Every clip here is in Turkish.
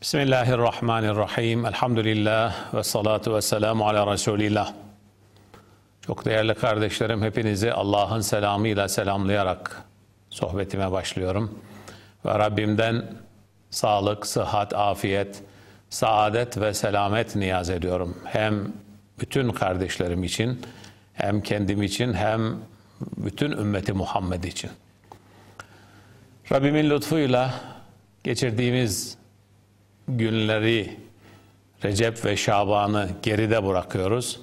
Bismillahirrahmanirrahim. Elhamdülillah ve salatu ve selamu ala Resulillah. Çok değerli kardeşlerim, hepinizi Allah'ın selamıyla selamlayarak sohbetime başlıyorum. Ve Rabbimden sağlık, sıhhat, afiyet, saadet ve selamet niyaz ediyorum. Hem bütün kardeşlerim için, hem kendim için, hem bütün ümmeti Muhammed için. Rabbimin lütfuyla geçirdiğimiz günleri Recep ve Şaban'ı geride bırakıyoruz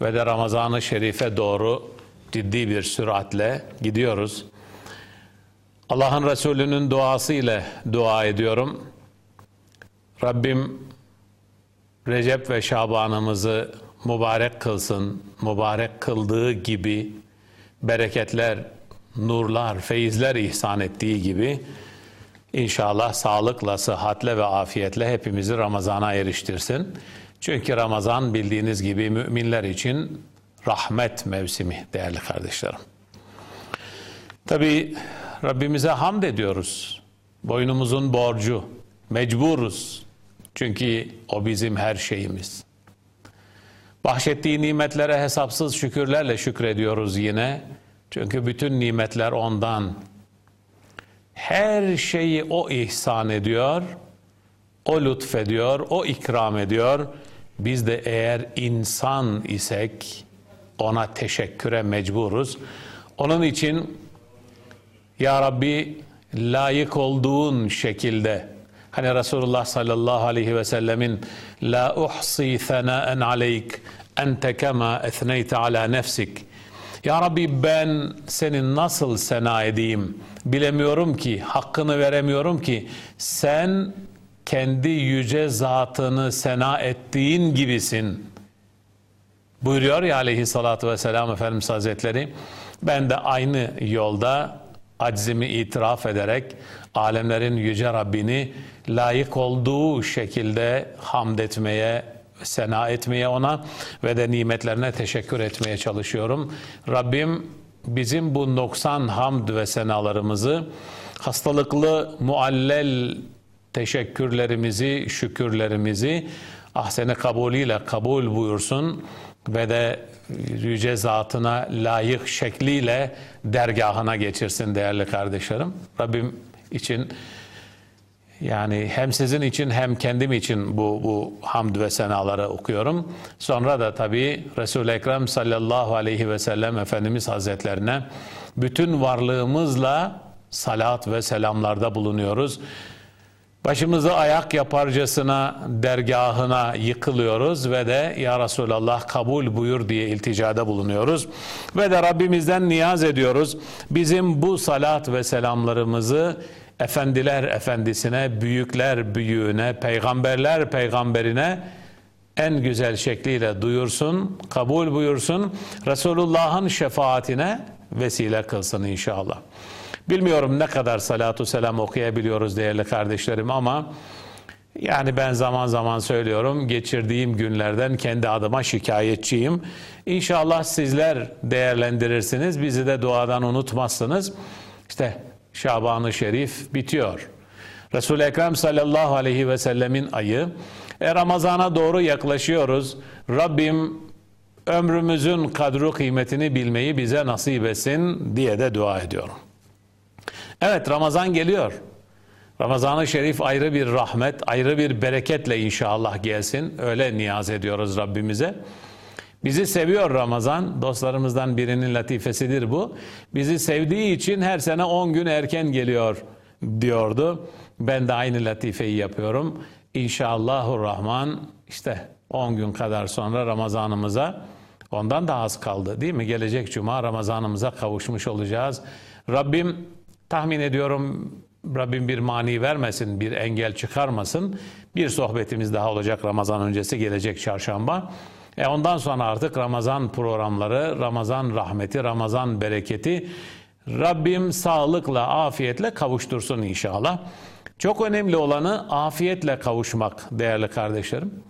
ve de Ramazan-ı Şerif'e doğru ciddi bir süratle gidiyoruz. Allah'ın Resulü'nün duası ile dua ediyorum. Rabbim Recep ve Şaban'ımızı mübarek kılsın. Mübarek kıldığı gibi bereketler, nurlar, feyizler ihsan ettiği gibi İnşallah sağlıkla, sıhhatle ve afiyetle hepimizi Ramazan'a eriştirsin. Çünkü Ramazan bildiğiniz gibi müminler için rahmet mevsimi değerli kardeşlerim. Tabi Rabbimize hamd ediyoruz. Boynumuzun borcu. Mecburuz. Çünkü o bizim her şeyimiz. Bahşettiği nimetlere hesapsız şükürlerle şükrediyoruz yine. Çünkü bütün nimetler ondan. Her şeyi o ihsan ediyor, o lütfediyor, o ikram ediyor. Biz de eğer insan isek ona teşekküre mecburuz. Onun için Ya Rabbi layık olduğun şekilde hani Resulullah sallallahu aleyhi ve sellemin la uhsi thanaen aleyk ente kema ethneyte ala nefsik ya Rabbi ben seni nasıl sena edeyim bilemiyorum ki, hakkını veremiyorum ki sen kendi yüce zatını sena ettiğin gibisin. Buyuruyor ya aleyhissalatü vesselam Efendimiz Hazretleri. Ben de aynı yolda aczimi itiraf ederek alemlerin yüce Rabbini layık olduğu şekilde hamd etmeye, sena etmeye ona ve de nimetlerine teşekkür etmeye çalışıyorum. Rabbim bizim bu noksan hamd ve senalarımızı hastalıklı muallel teşekkürlerimizi, şükürlerimizi ahsene kabulüyle kabul buyursun ve de yüce zatına layık şekliyle dergahına geçirsin değerli kardeşlerim. Rabbim için yani hem sizin için hem kendim için bu, bu hamd ve senaları okuyorum. Sonra da tabii Resul-i Ekrem sallallahu aleyhi ve sellem Efendimiz Hazretlerine bütün varlığımızla salat ve selamlarda bulunuyoruz. Başımızı ayak yaparcasına dergahına yıkılıyoruz ve de Ya Resulallah kabul buyur diye ilticada bulunuyoruz. Ve de Rabbimizden niyaz ediyoruz. Bizim bu salat ve selamlarımızı efendiler efendisine, büyükler büyüğüne, peygamberler peygamberine en güzel şekliyle duyursun, kabul buyursun. Resulullah'ın şefaatine vesile kılsın inşallah. Bilmiyorum ne kadar salatu selam okuyabiliyoruz değerli kardeşlerim ama yani ben zaman zaman söylüyorum geçirdiğim günlerden kendi adıma şikayetçiyim. İnşallah sizler değerlendirirsiniz. Bizi de duadan unutmazsınız. İşte Şaban-ı Şerif bitiyor. Resul-i Ekrem sallallahu aleyhi ve sellemin ayı. E, Ramazan'a doğru yaklaşıyoruz. Rabbim ömrümüzün kadru kıymetini bilmeyi bize nasip etsin diye de dua ediyorum. Evet Ramazan geliyor. Ramazan-ı Şerif ayrı bir rahmet, ayrı bir bereketle inşallah gelsin. Öyle niyaz ediyoruz Rabbimize. Bizi seviyor Ramazan. Dostlarımızdan birinin latifesidir bu. Bizi sevdiği için her sene 10 gün erken geliyor diyordu. Ben de aynı latifeyi yapıyorum. İnşallahurrahman işte 10 gün kadar sonra Ramazanımıza ondan da az kaldı değil mi? Gelecek cuma Ramazanımıza kavuşmuş olacağız. Rabbim tahmin ediyorum Rabbim bir mani vermesin, bir engel çıkarmasın. Bir sohbetimiz daha olacak Ramazan öncesi gelecek çarşamba. E ondan sonra artık Ramazan programları, Ramazan rahmeti, Ramazan bereketi Rabbim sağlıkla, afiyetle kavuştursun inşallah. Çok önemli olanı afiyetle kavuşmak değerli kardeşlerim.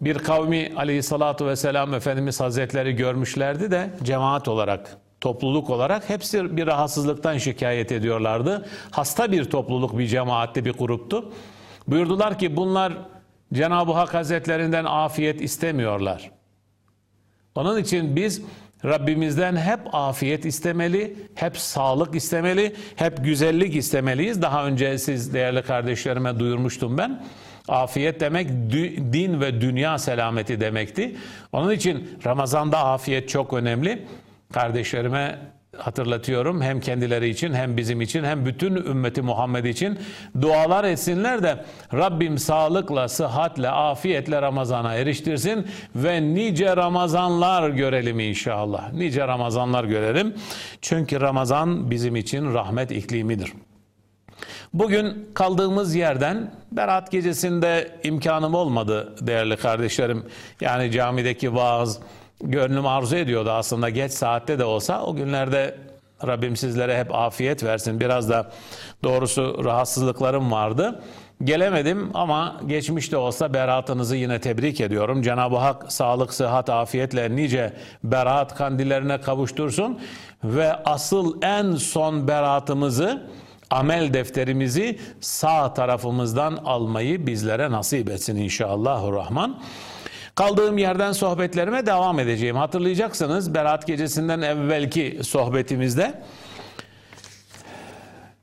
Bir kavmi aleyhissalatu vesselam Efendimiz Hazretleri görmüşlerdi de cemaat olarak, topluluk olarak hepsi bir rahatsızlıktan şikayet ediyorlardı. Hasta bir topluluk, bir cemaatte bir gruptu. Buyurdular ki bunlar Cenab-ı Hak Hazretlerinden afiyet istemiyorlar. Onun için biz Rabbimizden hep afiyet istemeli, hep sağlık istemeli, hep güzellik istemeliyiz. Daha önce siz değerli kardeşlerime duyurmuştum ben. Afiyet demek din ve dünya selameti demekti. Onun için Ramazan'da afiyet çok önemli. Kardeşlerime hatırlatıyorum hem kendileri için hem bizim için hem bütün ümmeti Muhammed için dualar etsinler de Rabbim sağlıkla, sıhhatle, afiyetle Ramazan'a eriştirsin ve nice Ramazanlar görelim inşallah. Nice Ramazanlar görelim. Çünkü Ramazan bizim için rahmet iklimidir. Bugün kaldığımız yerden Berat gecesinde imkanım olmadı değerli kardeşlerim. Yani camideki vaaz, gönlüm arzu ediyordu aslında geç saatte de olsa o günlerde Rabbim sizlere hep afiyet versin. Biraz da doğrusu rahatsızlıklarım vardı. Gelemedim ama geçmişte olsa beratınızı yine tebrik ediyorum. Cenab-ı Hak sağlık, sıhhat, afiyetle nice berat kandillerine kavuştursun ve asıl en son beratımızı amel defterimizi sağ tarafımızdan almayı bizlere nasip etsin inşallahurrahman. Kaldığım yerden sohbetlerime devam edeceğim. Hatırlayacaksınız Berat Gecesi'nden evvelki sohbetimizde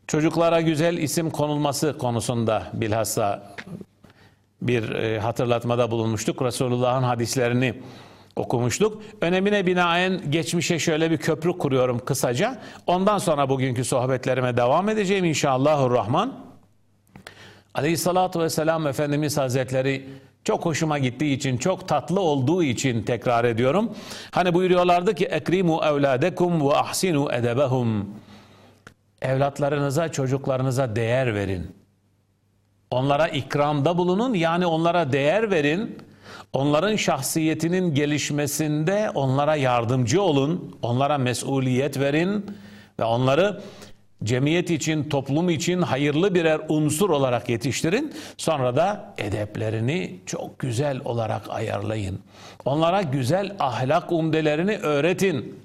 çocuklara güzel isim konulması konusunda bilhassa bir e, hatırlatmada bulunmuştuk. Resulullah'ın hadislerini okumuştuk. Önemine binaen geçmişe şöyle bir köprü kuruyorum kısaca. Ondan sonra bugünkü sohbetlerime devam edeceğim inşallahurrahman. Aleyhissalatu vesselam Efendimiz Hazretleri çok hoşuma gittiği için, çok tatlı olduğu için tekrar ediyorum. Hani buyuruyorlardı ki ekrimu evladekum ve ahsinu edebehum. Evlatlarınıza, çocuklarınıza değer verin. Onlara ikramda bulunun yani onlara değer verin. Onların şahsiyetinin gelişmesinde onlara yardımcı olun. Onlara mesuliyet verin ve onları cemiyet için, toplum için hayırlı birer unsur olarak yetiştirin. Sonra da edeplerini çok güzel olarak ayarlayın. Onlara güzel ahlak umdelerini öğretin.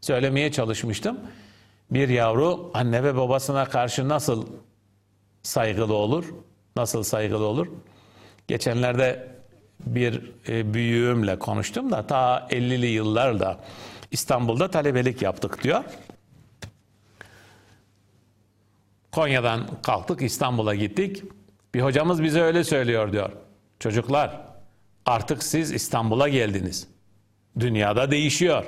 Söylemeye çalışmıştım. Bir yavru anne ve babasına karşı nasıl saygılı olur? Nasıl saygılı olur? Geçenlerde bir e, büyüğümle konuştum da ta 50'li yıllarda İstanbul'da talebelik yaptık diyor. Konya'dan kalktık İstanbul'a gittik. Bir hocamız bize öyle söylüyor diyor. Çocuklar artık siz İstanbul'a geldiniz. Dünyada değişiyor.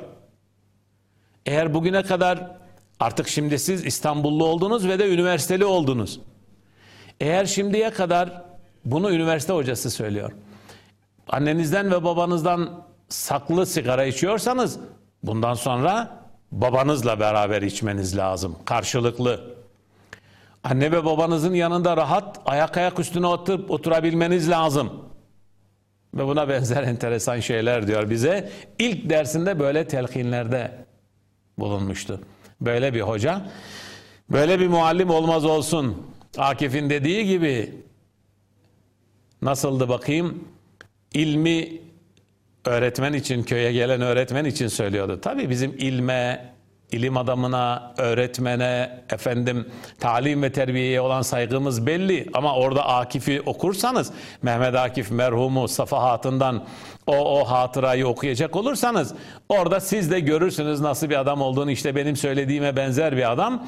Eğer bugüne kadar artık şimdi siz İstanbullu oldunuz ve de üniversiteli oldunuz. Eğer şimdiye kadar bunu üniversite hocası söylüyor. Annenizden ve babanızdan saklı sigara içiyorsanız bundan sonra babanızla beraber içmeniz lazım. Karşılıklı. Anne ve babanızın yanında rahat ayak ayak üstüne oturup oturabilmeniz lazım. Ve buna benzer enteresan şeyler diyor bize. İlk dersinde böyle telkinlerde bulunmuştu. Böyle bir hoca, böyle bir muallim olmaz olsun. Akif'in dediği gibi nasıldı bakayım? İlmi öğretmen için, köye gelen öğretmen için söylüyordu. Tabii bizim ilme, ilim adamına, öğretmene, efendim talim ve terbiyeye olan saygımız belli. Ama orada Akif'i okursanız, Mehmet Akif merhumu safahatından o, o hatırayı okuyacak olursanız, orada siz de görürsünüz nasıl bir adam olduğunu. İşte benim söylediğime benzer bir adam.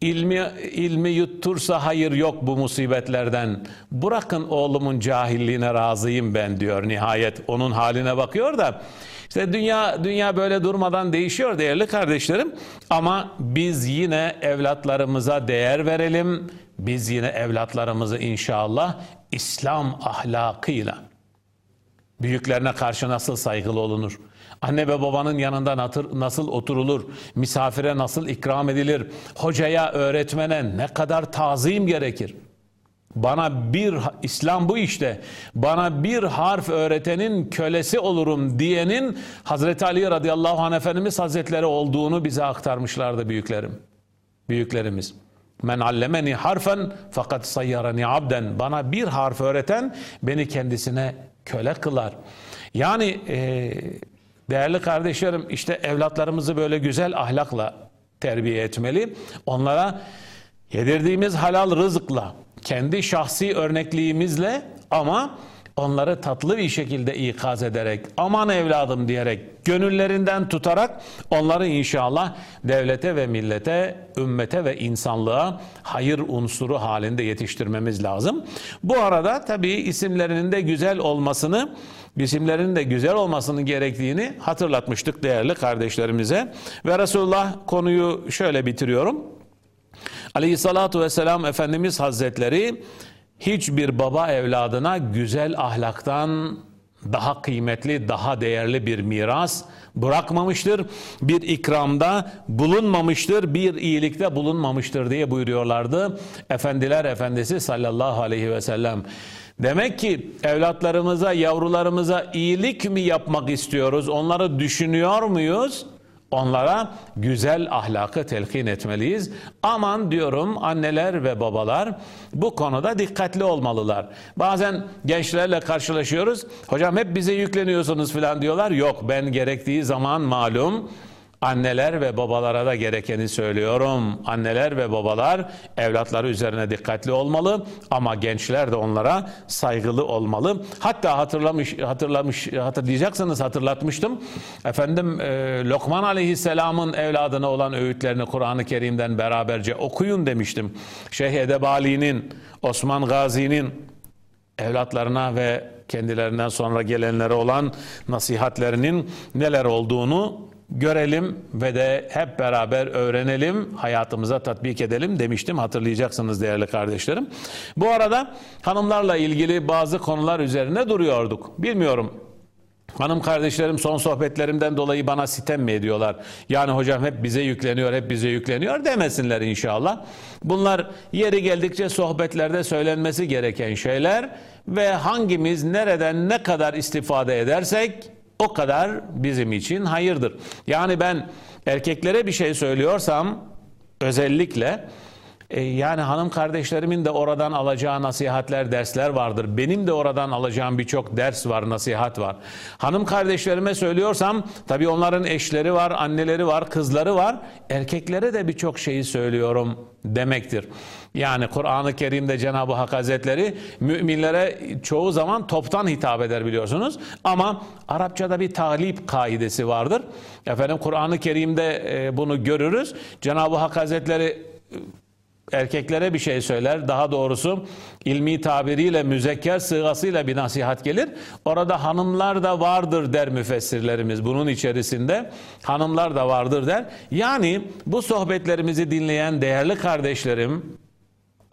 İlmi, ilmi yuttursa hayır yok bu musibetlerden. Bırakın oğlumun cahilliğine razıyım ben diyor nihayet. Onun haline bakıyor da işte dünya dünya böyle durmadan değişiyor değerli kardeşlerim. Ama biz yine evlatlarımıza değer verelim. Biz yine evlatlarımızı inşallah İslam ahlakıyla büyüklerine karşı nasıl saygılı olunur? Anne ve babanın yanında nasıl oturulur? Misafire nasıl ikram edilir? Hocaya, öğretmene ne kadar tazim gerekir? Bana bir İslam bu işte. Bana bir harf öğretenin kölesi olurum diyenin Hazreti Ali radıyallahu anh Efendimiz Hazretleri olduğunu bize aktarmışlardı büyüklerim. Büyüklerimiz. Men allemeni harfen fakat sayyarani abden. Bana bir harf öğreten beni kendisine köle kılar. Yani e, değerli kardeşlerim işte evlatlarımızı böyle güzel ahlakla terbiye etmeli. Onlara yedirdiğimiz halal rızıkla, kendi şahsi örnekliğimizle ama onları tatlı bir şekilde ikaz ederek, aman evladım diyerek, gönüllerinden tutarak onları inşallah devlete ve millete, ümmete ve insanlığa hayır unsuru halinde yetiştirmemiz lazım. Bu arada tabii isimlerinin de güzel olmasını, isimlerinin de güzel olmasını gerektiğini hatırlatmıştık değerli kardeşlerimize. Ve Resulullah konuyu şöyle bitiriyorum. Aleyhissalatu vesselam Efendimiz Hazretleri hiçbir baba evladına güzel ahlaktan daha kıymetli, daha değerli bir miras bırakmamıştır. Bir ikramda bulunmamıştır, bir iyilikte bulunmamıştır diye buyuruyorlardı. Efendiler Efendisi sallallahu aleyhi ve sellem. Demek ki evlatlarımıza, yavrularımıza iyilik mi yapmak istiyoruz? Onları düşünüyor muyuz? Onlara güzel ahlakı telkin etmeliyiz. Aman diyorum anneler ve babalar bu konuda dikkatli olmalılar. Bazen gençlerle karşılaşıyoruz. Hocam hep bize yükleniyorsunuz falan diyorlar. Yok ben gerektiği zaman malum Anneler ve babalara da gerekeni söylüyorum. Anneler ve babalar evlatları üzerine dikkatli olmalı ama gençler de onlara saygılı olmalı. Hatta hatırlamış hatırlamış hatırlayacaksınız hatırlatmıştım. Efendim e, Lokman Aleyhisselam'ın evladına olan öğütlerini Kur'an-ı Kerim'den beraberce okuyun demiştim. Şeyh Edebali'nin, Osman Gazi'nin evlatlarına ve kendilerinden sonra gelenlere olan nasihatlerinin neler olduğunu görelim ve de hep beraber öğrenelim, hayatımıza tatbik edelim demiştim. Hatırlayacaksınız değerli kardeşlerim. Bu arada hanımlarla ilgili bazı konular üzerine duruyorduk. Bilmiyorum Hanım kardeşlerim son sohbetlerimden dolayı bana sitem mi ediyorlar? Yani hocam hep bize yükleniyor, hep bize yükleniyor demesinler inşallah. Bunlar yeri geldikçe sohbetlerde söylenmesi gereken şeyler ve hangimiz nereden ne kadar istifade edersek o kadar bizim için hayırdır. Yani ben erkeklere bir şey söylüyorsam özellikle e, yani hanım kardeşlerimin de oradan alacağı nasihatler, dersler vardır. Benim de oradan alacağım birçok ders var, nasihat var. Hanım kardeşlerime söylüyorsam tabii onların eşleri var, anneleri var, kızları var. Erkeklere de birçok şeyi söylüyorum demektir. Yani Kur'an-ı Kerim'de Cenab-ı Hak Hazretleri müminlere çoğu zaman toptan hitap eder biliyorsunuz. Ama Arapçada bir talip kaidesi vardır. Efendim Kur'an-ı Kerim'de e, bunu görürüz. Cenab-ı Hak Hazretleri erkeklere bir şey söyler. Daha doğrusu ilmi tabiriyle müzekker sığasıyla bir nasihat gelir. Orada hanımlar da vardır der müfessirlerimiz. Bunun içerisinde hanımlar da vardır der. Yani bu sohbetlerimizi dinleyen değerli kardeşlerim,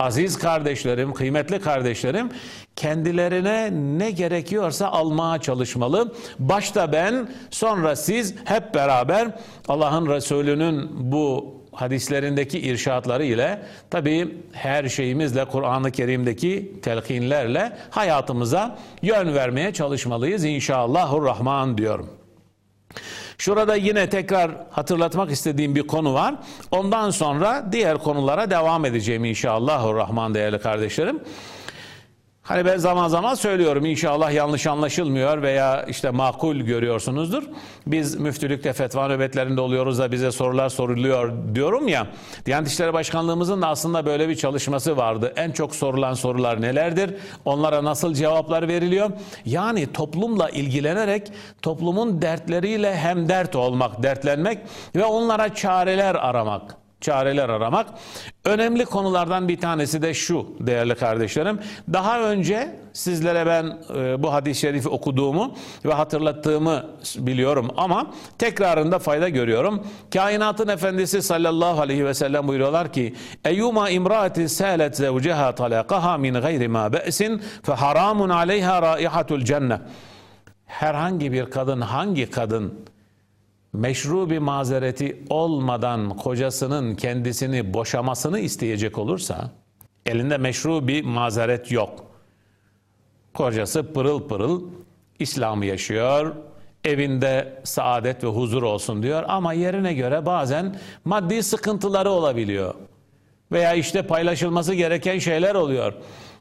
aziz kardeşlerim, kıymetli kardeşlerim kendilerine ne gerekiyorsa almaya çalışmalı. Başta ben, sonra siz hep beraber Allah'ın Resulü'nün bu hadislerindeki irşatları ile tabi her şeyimizle Kur'an-ı Kerim'deki telkinlerle hayatımıza yön vermeye çalışmalıyız inşallahurrahman diyorum. Şurada yine tekrar hatırlatmak istediğim bir konu var. Ondan sonra diğer konulara devam edeceğim inşallahurrahman değerli kardeşlerim. Hani ben zaman zaman söylüyorum inşallah yanlış anlaşılmıyor veya işte makul görüyorsunuzdur. Biz müftülükte fetva nöbetlerinde oluyoruz da bize sorular soruluyor diyorum ya. Diyanet İşleri Başkanlığımızın da aslında böyle bir çalışması vardı. En çok sorulan sorular nelerdir? Onlara nasıl cevaplar veriliyor? Yani toplumla ilgilenerek toplumun dertleriyle hem dert olmak, dertlenmek ve onlara çareler aramak çareler aramak. Önemli konulardan bir tanesi de şu değerli kardeşlerim. Daha önce sizlere ben e, bu hadis-i şerifi okuduğumu ve hatırlattığımı biliyorum ama tekrarında fayda görüyorum. Kainatın efendisi sallallahu aleyhi ve sellem buyuruyorlar ki Eyyuma imraati salet zevceha talaqaha min gayri ma be'sin fe haramun aleyha raihatul cennet. Herhangi bir kadın hangi kadın meşru bir mazereti olmadan kocasının kendisini boşamasını isteyecek olursa elinde meşru bir mazeret yok. Kocası pırıl pırıl İslam'ı yaşıyor, evinde saadet ve huzur olsun diyor ama yerine göre bazen maddi sıkıntıları olabiliyor. Veya işte paylaşılması gereken şeyler oluyor.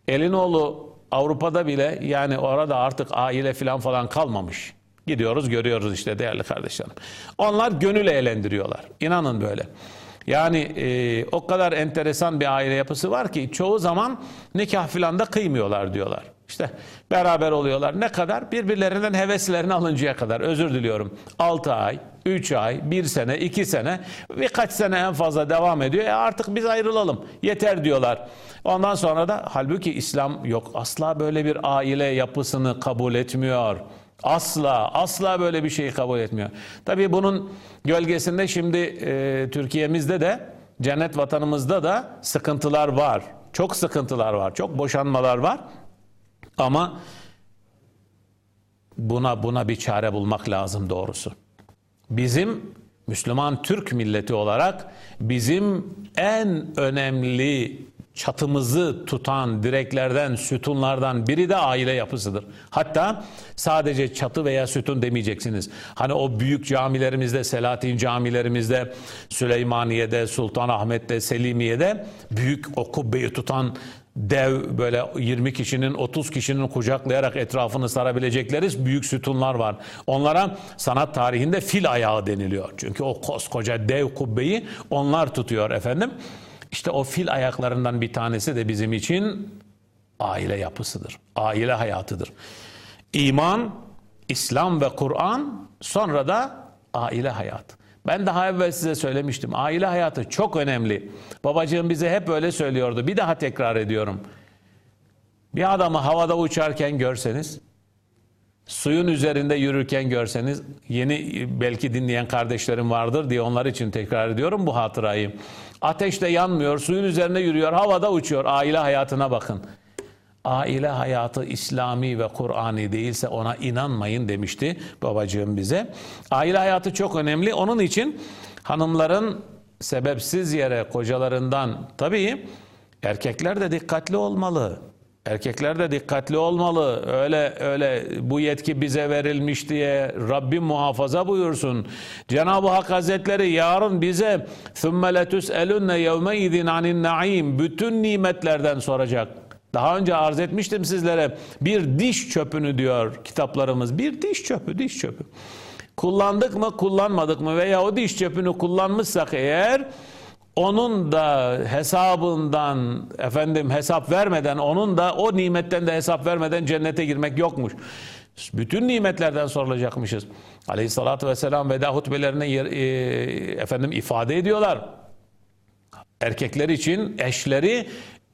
Elinoğlu Avrupa'da bile yani orada artık aile falan falan kalmamış. Gidiyoruz görüyoruz işte değerli kardeşlerim. Onlar gönül eğlendiriyorlar. İnanın böyle. Yani e, o kadar enteresan bir aile yapısı var ki çoğu zaman nikah filan da kıymıyorlar diyorlar. İşte beraber oluyorlar. Ne kadar? Birbirlerinden heveslerini alıncaya kadar. Özür diliyorum. 6 ay, 3 ay, 1 sene, 2 sene, birkaç sene en fazla devam ediyor. E artık biz ayrılalım. Yeter diyorlar. Ondan sonra da halbuki İslam yok. Asla böyle bir aile yapısını kabul etmiyor. Asla, asla böyle bir şeyi kabul etmiyor. Tabii bunun gölgesinde şimdi e, Türkiye'mizde de cennet vatanımızda da sıkıntılar var. Çok sıkıntılar var. Çok boşanmalar var. Ama buna buna bir çare bulmak lazım doğrusu. Bizim Müslüman Türk milleti olarak bizim en önemli çatımızı tutan direklerden, sütunlardan biri de aile yapısıdır. Hatta sadece çatı veya sütun demeyeceksiniz. Hani o büyük camilerimizde, Selahattin camilerimizde, Süleymaniye'de, Sultanahmet'te, Selimiye'de büyük o kubbeyi tutan dev böyle 20 kişinin 30 kişinin kucaklayarak etrafını sarabilecekleri büyük sütunlar var. Onlara sanat tarihinde fil ayağı deniliyor. Çünkü o koskoca dev kubbeyi onlar tutuyor efendim. İşte o fil ayaklarından bir tanesi de bizim için aile yapısıdır. Aile hayatıdır. İman, İslam ve Kur'an sonra da aile hayatı. Ben daha evvel size söylemiştim. Aile hayatı çok önemli. Babacığım bize hep öyle söylüyordu. Bir daha tekrar ediyorum. Bir adamı havada uçarken görseniz, suyun üzerinde yürürken görseniz, yeni belki dinleyen kardeşlerim vardır diye onlar için tekrar ediyorum bu hatırayı. Ateşte yanmıyor, suyun üzerinde yürüyor, havada uçuyor. Aile hayatına bakın. Aile hayatı İslami ve Kur'ani değilse ona inanmayın demişti babacığım bize. Aile hayatı çok önemli. Onun için hanımların sebepsiz yere kocalarından tabii erkekler de dikkatli olmalı. Erkekler de dikkatli olmalı. Öyle öyle bu yetki bize verilmiş diye Rabbim muhafaza buyursun. Cenab-ı Hak Hazretleri yarın bize ثُمَّ لَتُسْأَلُنَّ يَوْمَئِذٍ عَنِ النَّعِيمِ Bütün nimetlerden soracak. Daha önce arz etmiştim sizlere bir diş çöpünü diyor kitaplarımız. Bir diş çöpü, diş çöpü. Kullandık mı, kullanmadık mı veya o diş çöpünü kullanmışsak eğer onun da hesabından efendim hesap vermeden onun da o nimetten de hesap vermeden cennete girmek yokmuş. Bütün nimetlerden sorulacakmışız. Aleyhissalatü vesselam veda hutbelerine e, efendim ifade ediyorlar. Erkekler için eşleri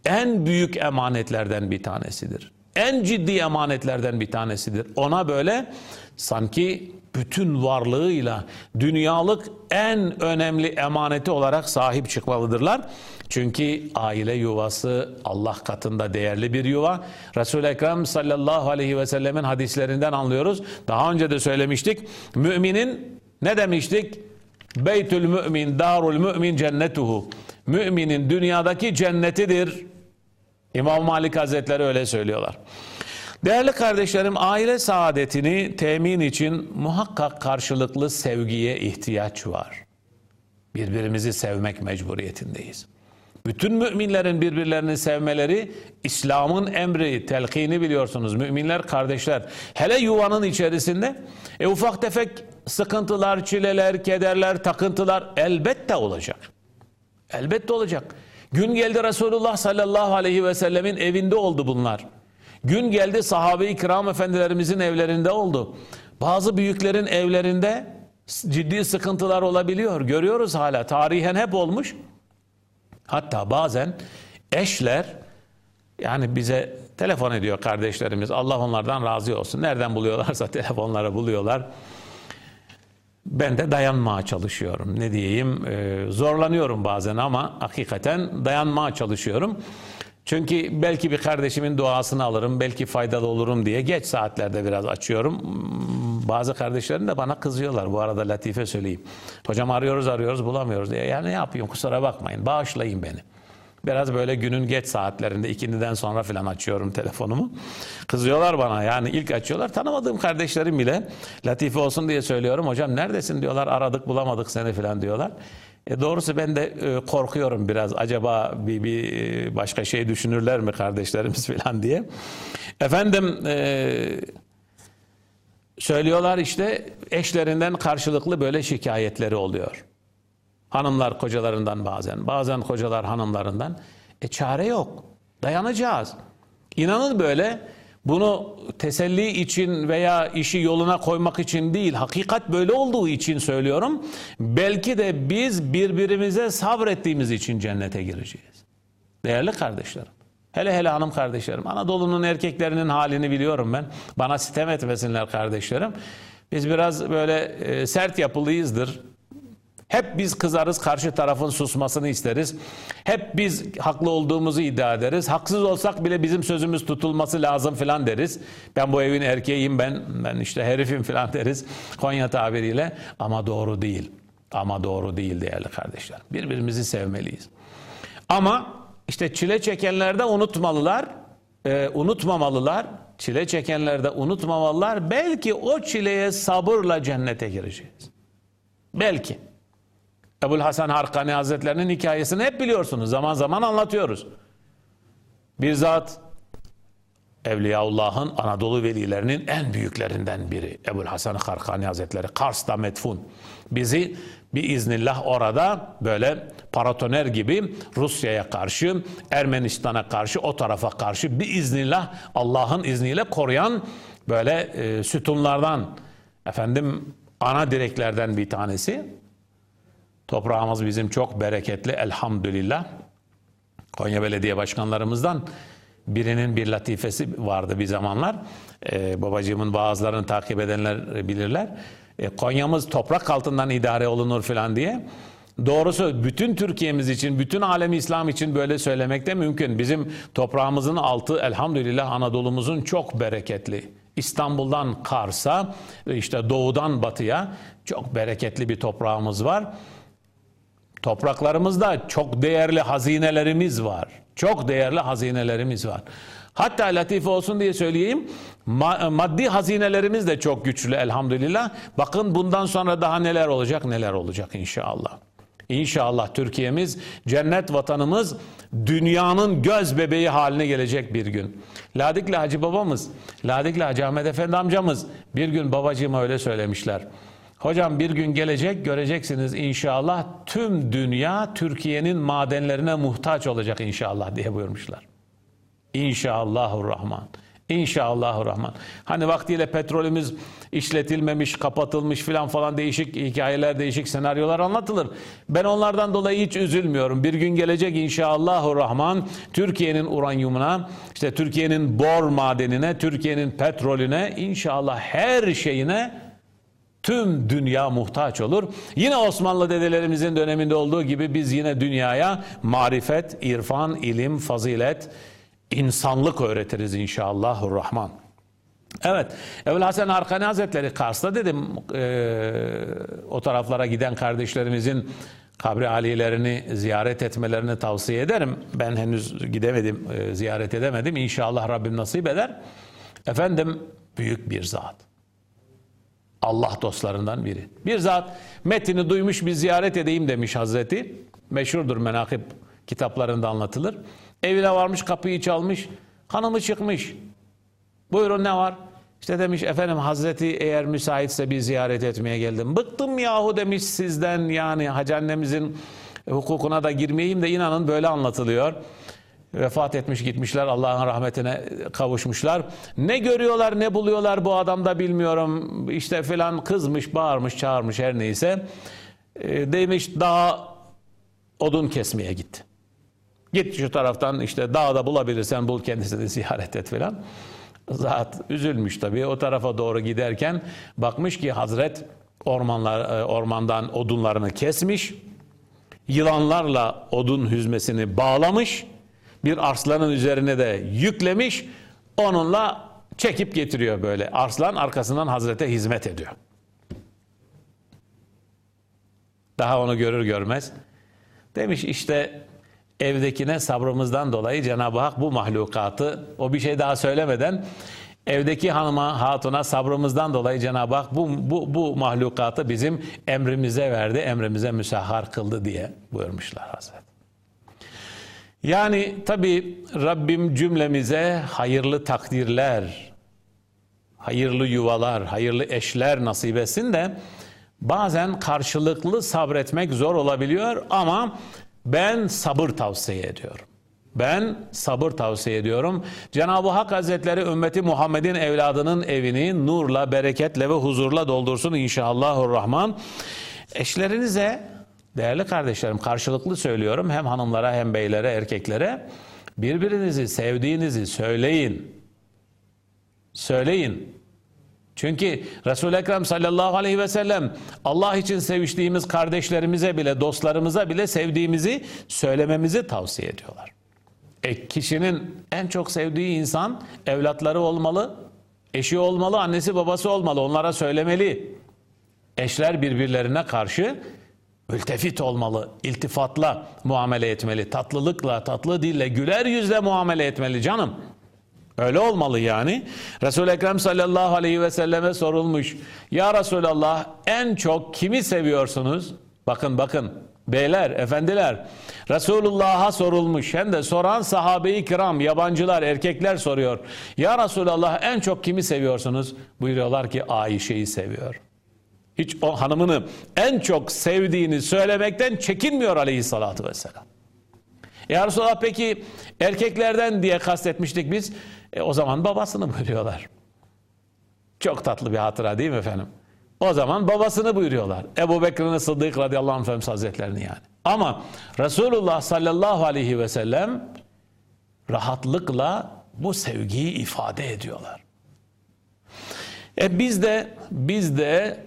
en büyük emanetlerden bir tanesidir. En ciddi emanetlerden bir tanesidir. Ona böyle sanki bütün varlığıyla dünyalık en önemli emaneti olarak sahip çıkmalıdırlar. Çünkü aile yuvası Allah katında değerli bir yuva. Resul-i Ekrem sallallahu aleyhi ve sellemin hadislerinden anlıyoruz. Daha önce de söylemiştik. Müminin ne demiştik? Beytül mümin, darul mümin cennetuhu. Müminin dünyadaki cennetidir. İmam Malik Hazretleri öyle söylüyorlar. Değerli kardeşlerim aile saadetini temin için muhakkak karşılıklı sevgiye ihtiyaç var. Birbirimizi sevmek mecburiyetindeyiz. Bütün müminlerin birbirlerini sevmeleri İslam'ın emri, telkini biliyorsunuz. Müminler kardeşler. Hele yuvanın içerisinde e, ufak tefek sıkıntılar, çileler, kederler, takıntılar elbette olacak. Elbette olacak. Gün geldi Resulullah sallallahu aleyhi ve sellemin evinde oldu bunlar. Gün geldi sahabe-i kiram efendilerimizin evlerinde oldu. Bazı büyüklerin evlerinde ciddi sıkıntılar olabiliyor. Görüyoruz hala. Tarihen hep olmuş. Hatta bazen eşler yani bize telefon ediyor kardeşlerimiz. Allah onlardan razı olsun. Nereden buluyorlarsa telefonları buluyorlar. Ben de dayanmaya çalışıyorum. Ne diyeyim? Ee, zorlanıyorum bazen ama hakikaten dayanmaya çalışıyorum. Çünkü belki bir kardeşimin duasını alırım, belki faydalı olurum diye geç saatlerde biraz açıyorum. Bazı kardeşlerim de bana kızıyorlar. Bu arada latife söyleyeyim. Hocam arıyoruz arıyoruz bulamıyoruz diye. Yani ne yapayım kusura bakmayın. Bağışlayın beni. Biraz böyle günün geç saatlerinde ikindiden sonra falan açıyorum telefonumu. Kızıyorlar bana yani ilk açıyorlar. Tanımadığım kardeşlerim bile latife olsun diye söylüyorum. Hocam neredesin diyorlar aradık bulamadık seni falan diyorlar. E doğrusu ben de e, korkuyorum biraz. Acaba bir, bir e, başka şey düşünürler mi kardeşlerimiz falan diye. Efendim e, söylüyorlar işte eşlerinden karşılıklı böyle şikayetleri oluyor. Hanımlar kocalarından bazen, bazen kocalar hanımlarından. E çare yok. Dayanacağız. İnanın böyle bunu teselli için veya işi yoluna koymak için değil, hakikat böyle olduğu için söylüyorum. Belki de biz birbirimize sabrettiğimiz için cennete gireceğiz. Değerli kardeşlerim. Hele hele hanım kardeşlerim. Anadolu'nun erkeklerinin halini biliyorum ben. Bana sitem etmesinler kardeşlerim. Biz biraz böyle e, sert yapılıyızdır. Hep biz kızarız, karşı tarafın susmasını isteriz. Hep biz haklı olduğumuzu iddia ederiz. Haksız olsak bile bizim sözümüz tutulması lazım filan deriz. Ben bu evin erkeğiyim, ben ben işte herifim filan deriz Konya tabiriyle. Ama doğru değil. Ama doğru değil değerli kardeşler. Birbirimizi sevmeliyiz. Ama işte çile çekenler de unutmalılar, e, unutmamalılar. Çile çekenler de unutmamalılar. Belki o çileye sabırla cennete gireceğiz. Belki. Ebul Hasan Harkani Hazretlerinin hikayesini hep biliyorsunuz. Zaman zaman anlatıyoruz. Bir zat Evliyaullah'ın Anadolu velilerinin en büyüklerinden biri. Ebul Hasan Harkani Hazretleri Kars'ta metfun. Bizi bir iznillah orada böyle paratoner gibi Rusya'ya karşı, Ermenistan'a karşı, o tarafa karşı bir iznillah Allah'ın izniyle koruyan böyle e, sütunlardan efendim ana direklerden bir tanesi. Toprağımız bizim çok bereketli elhamdülillah. Konya Belediye Başkanlarımızdan birinin bir latifesi vardı bir zamanlar. Ee, babacığımın bazılarını takip edenler bilirler. Ee, Konya'mız toprak altından idare olunur falan diye. Doğrusu bütün Türkiye'miz için, bütün alem İslam için böyle söylemek de mümkün. Bizim toprağımızın altı elhamdülillah Anadolu'muzun çok bereketli. İstanbul'dan Kars'a, işte doğudan batıya çok bereketli bir toprağımız var. Topraklarımızda çok değerli hazinelerimiz var. Çok değerli hazinelerimiz var. Hatta latife olsun diye söyleyeyim. Maddi hazinelerimiz de çok güçlü elhamdülillah. Bakın bundan sonra daha neler olacak neler olacak inşallah. İnşallah Türkiye'miz, cennet vatanımız dünyanın göz bebeği haline gelecek bir gün. Ladikli Hacı babamız, Ladikli Hacı Ahmet Efendi amcamız bir gün babacığıma öyle söylemişler. Hocam bir gün gelecek göreceksiniz inşallah tüm dünya Türkiye'nin madenlerine muhtaç olacak inşallah diye buyurmuşlar. İnşallahurrahman. İnşallahurrahman. Hani vaktiyle petrolümüz işletilmemiş, kapatılmış filan falan değişik hikayeler, değişik senaryolar anlatılır. Ben onlardan dolayı hiç üzülmüyorum. Bir gün gelecek inşallahurrahman Türkiye'nin uranyumuna, işte Türkiye'nin bor madenine, Türkiye'nin petrolüne, inşallah her şeyine tüm dünya muhtaç olur. Yine Osmanlı dedelerimizin döneminde olduğu gibi biz yine dünyaya marifet, irfan, ilim, fazilet, insanlık öğretiriz inşallahurrahman. Evet, Evvel Hasan Arkani Hazretleri Kars'ta dedim e, o taraflara giden kardeşlerimizin kabri alilerini ziyaret etmelerini tavsiye ederim. Ben henüz gidemedim, e, ziyaret edemedim. İnşallah Rabbim nasip eder. Efendim büyük bir zat. Allah dostlarından biri. Bir zat metini duymuş bir ziyaret edeyim demiş Hazreti. Meşhurdur menakip kitaplarında anlatılır. Evine varmış kapıyı çalmış. Hanımı çıkmış. Buyurun ne var? İşte demiş efendim Hazreti eğer müsaitse bir ziyaret etmeye geldim. Bıktım yahu demiş sizden yani hacı annemizin hukukuna da girmeyeyim de inanın böyle anlatılıyor vefat etmiş gitmişler Allah'ın rahmetine kavuşmuşlar. Ne görüyorlar ne buluyorlar bu adamda bilmiyorum. İşte filan kızmış bağırmış çağırmış her neyse. E, demiş dağ odun kesmeye gitti. Git şu taraftan işte dağda bulabilirsen bul kendisini ziyaret et filan. Zat üzülmüş tabii o tarafa doğru giderken bakmış ki Hazret ormanlar e, ormandan odunlarını kesmiş. Yılanlarla odun hüzmesini bağlamış bir arslanın üzerine de yüklemiş. Onunla çekip getiriyor böyle. Arslan arkasından Hazrete hizmet ediyor. Daha onu görür görmez. Demiş işte evdekine sabrımızdan dolayı Cenab-ı Hak bu mahlukatı o bir şey daha söylemeden evdeki hanıma hatuna sabrımızdan dolayı Cenab-ı Hak bu, bu, bu mahlukatı bizim emrimize verdi, emrimize müsahhar kıldı diye buyurmuşlar Hazret. Yani tabi Rabbim cümlemize hayırlı takdirler, hayırlı yuvalar, hayırlı eşler nasip etsin de bazen karşılıklı sabretmek zor olabiliyor ama ben sabır tavsiye ediyorum. Ben sabır tavsiye ediyorum. Cenab-ı Hak Hazretleri ümmeti Muhammed'in evladının evini nurla, bereketle ve huzurla doldursun inşallahurrahman. Eşlerinize değerli kardeşlerim karşılıklı söylüyorum hem hanımlara hem beylere, erkeklere birbirinizi sevdiğinizi söyleyin. Söyleyin. Çünkü Resul-i Ekrem sallallahu aleyhi ve sellem Allah için seviştiğimiz kardeşlerimize bile, dostlarımıza bile sevdiğimizi söylememizi tavsiye ediyorlar. E, kişinin en çok sevdiği insan evlatları olmalı, eşi olmalı, annesi babası olmalı. Onlara söylemeli. Eşler birbirlerine karşı mültefit olmalı, iltifatla muamele etmeli, tatlılıkla, tatlı dille, güler yüzle muamele etmeli canım. Öyle olmalı yani. Resul-i Ekrem sallallahu aleyhi ve selleme sorulmuş. Ya Resulallah en çok kimi seviyorsunuz? Bakın bakın beyler, efendiler. Resulullah'a sorulmuş. Hem de soran sahabe-i kiram, yabancılar, erkekler soruyor. Ya Resulallah en çok kimi seviyorsunuz? Buyuruyorlar ki Ayşe'yi seviyor. Hiç o hanımını en çok sevdiğini söylemekten çekinmiyor aleyhissalatü vesselam. Ya Resulallah peki erkeklerden diye kastetmiştik biz. E, o zaman babasını buyuruyorlar. Çok tatlı bir hatıra değil mi efendim? O zaman babasını buyuruyorlar. Ebu Bekir'in Sıddık radıyallahu anh Efendimiz Hazretlerini yani. Ama Resulullah sallallahu aleyhi ve sellem rahatlıkla bu sevgiyi ifade ediyorlar. E biz de biz de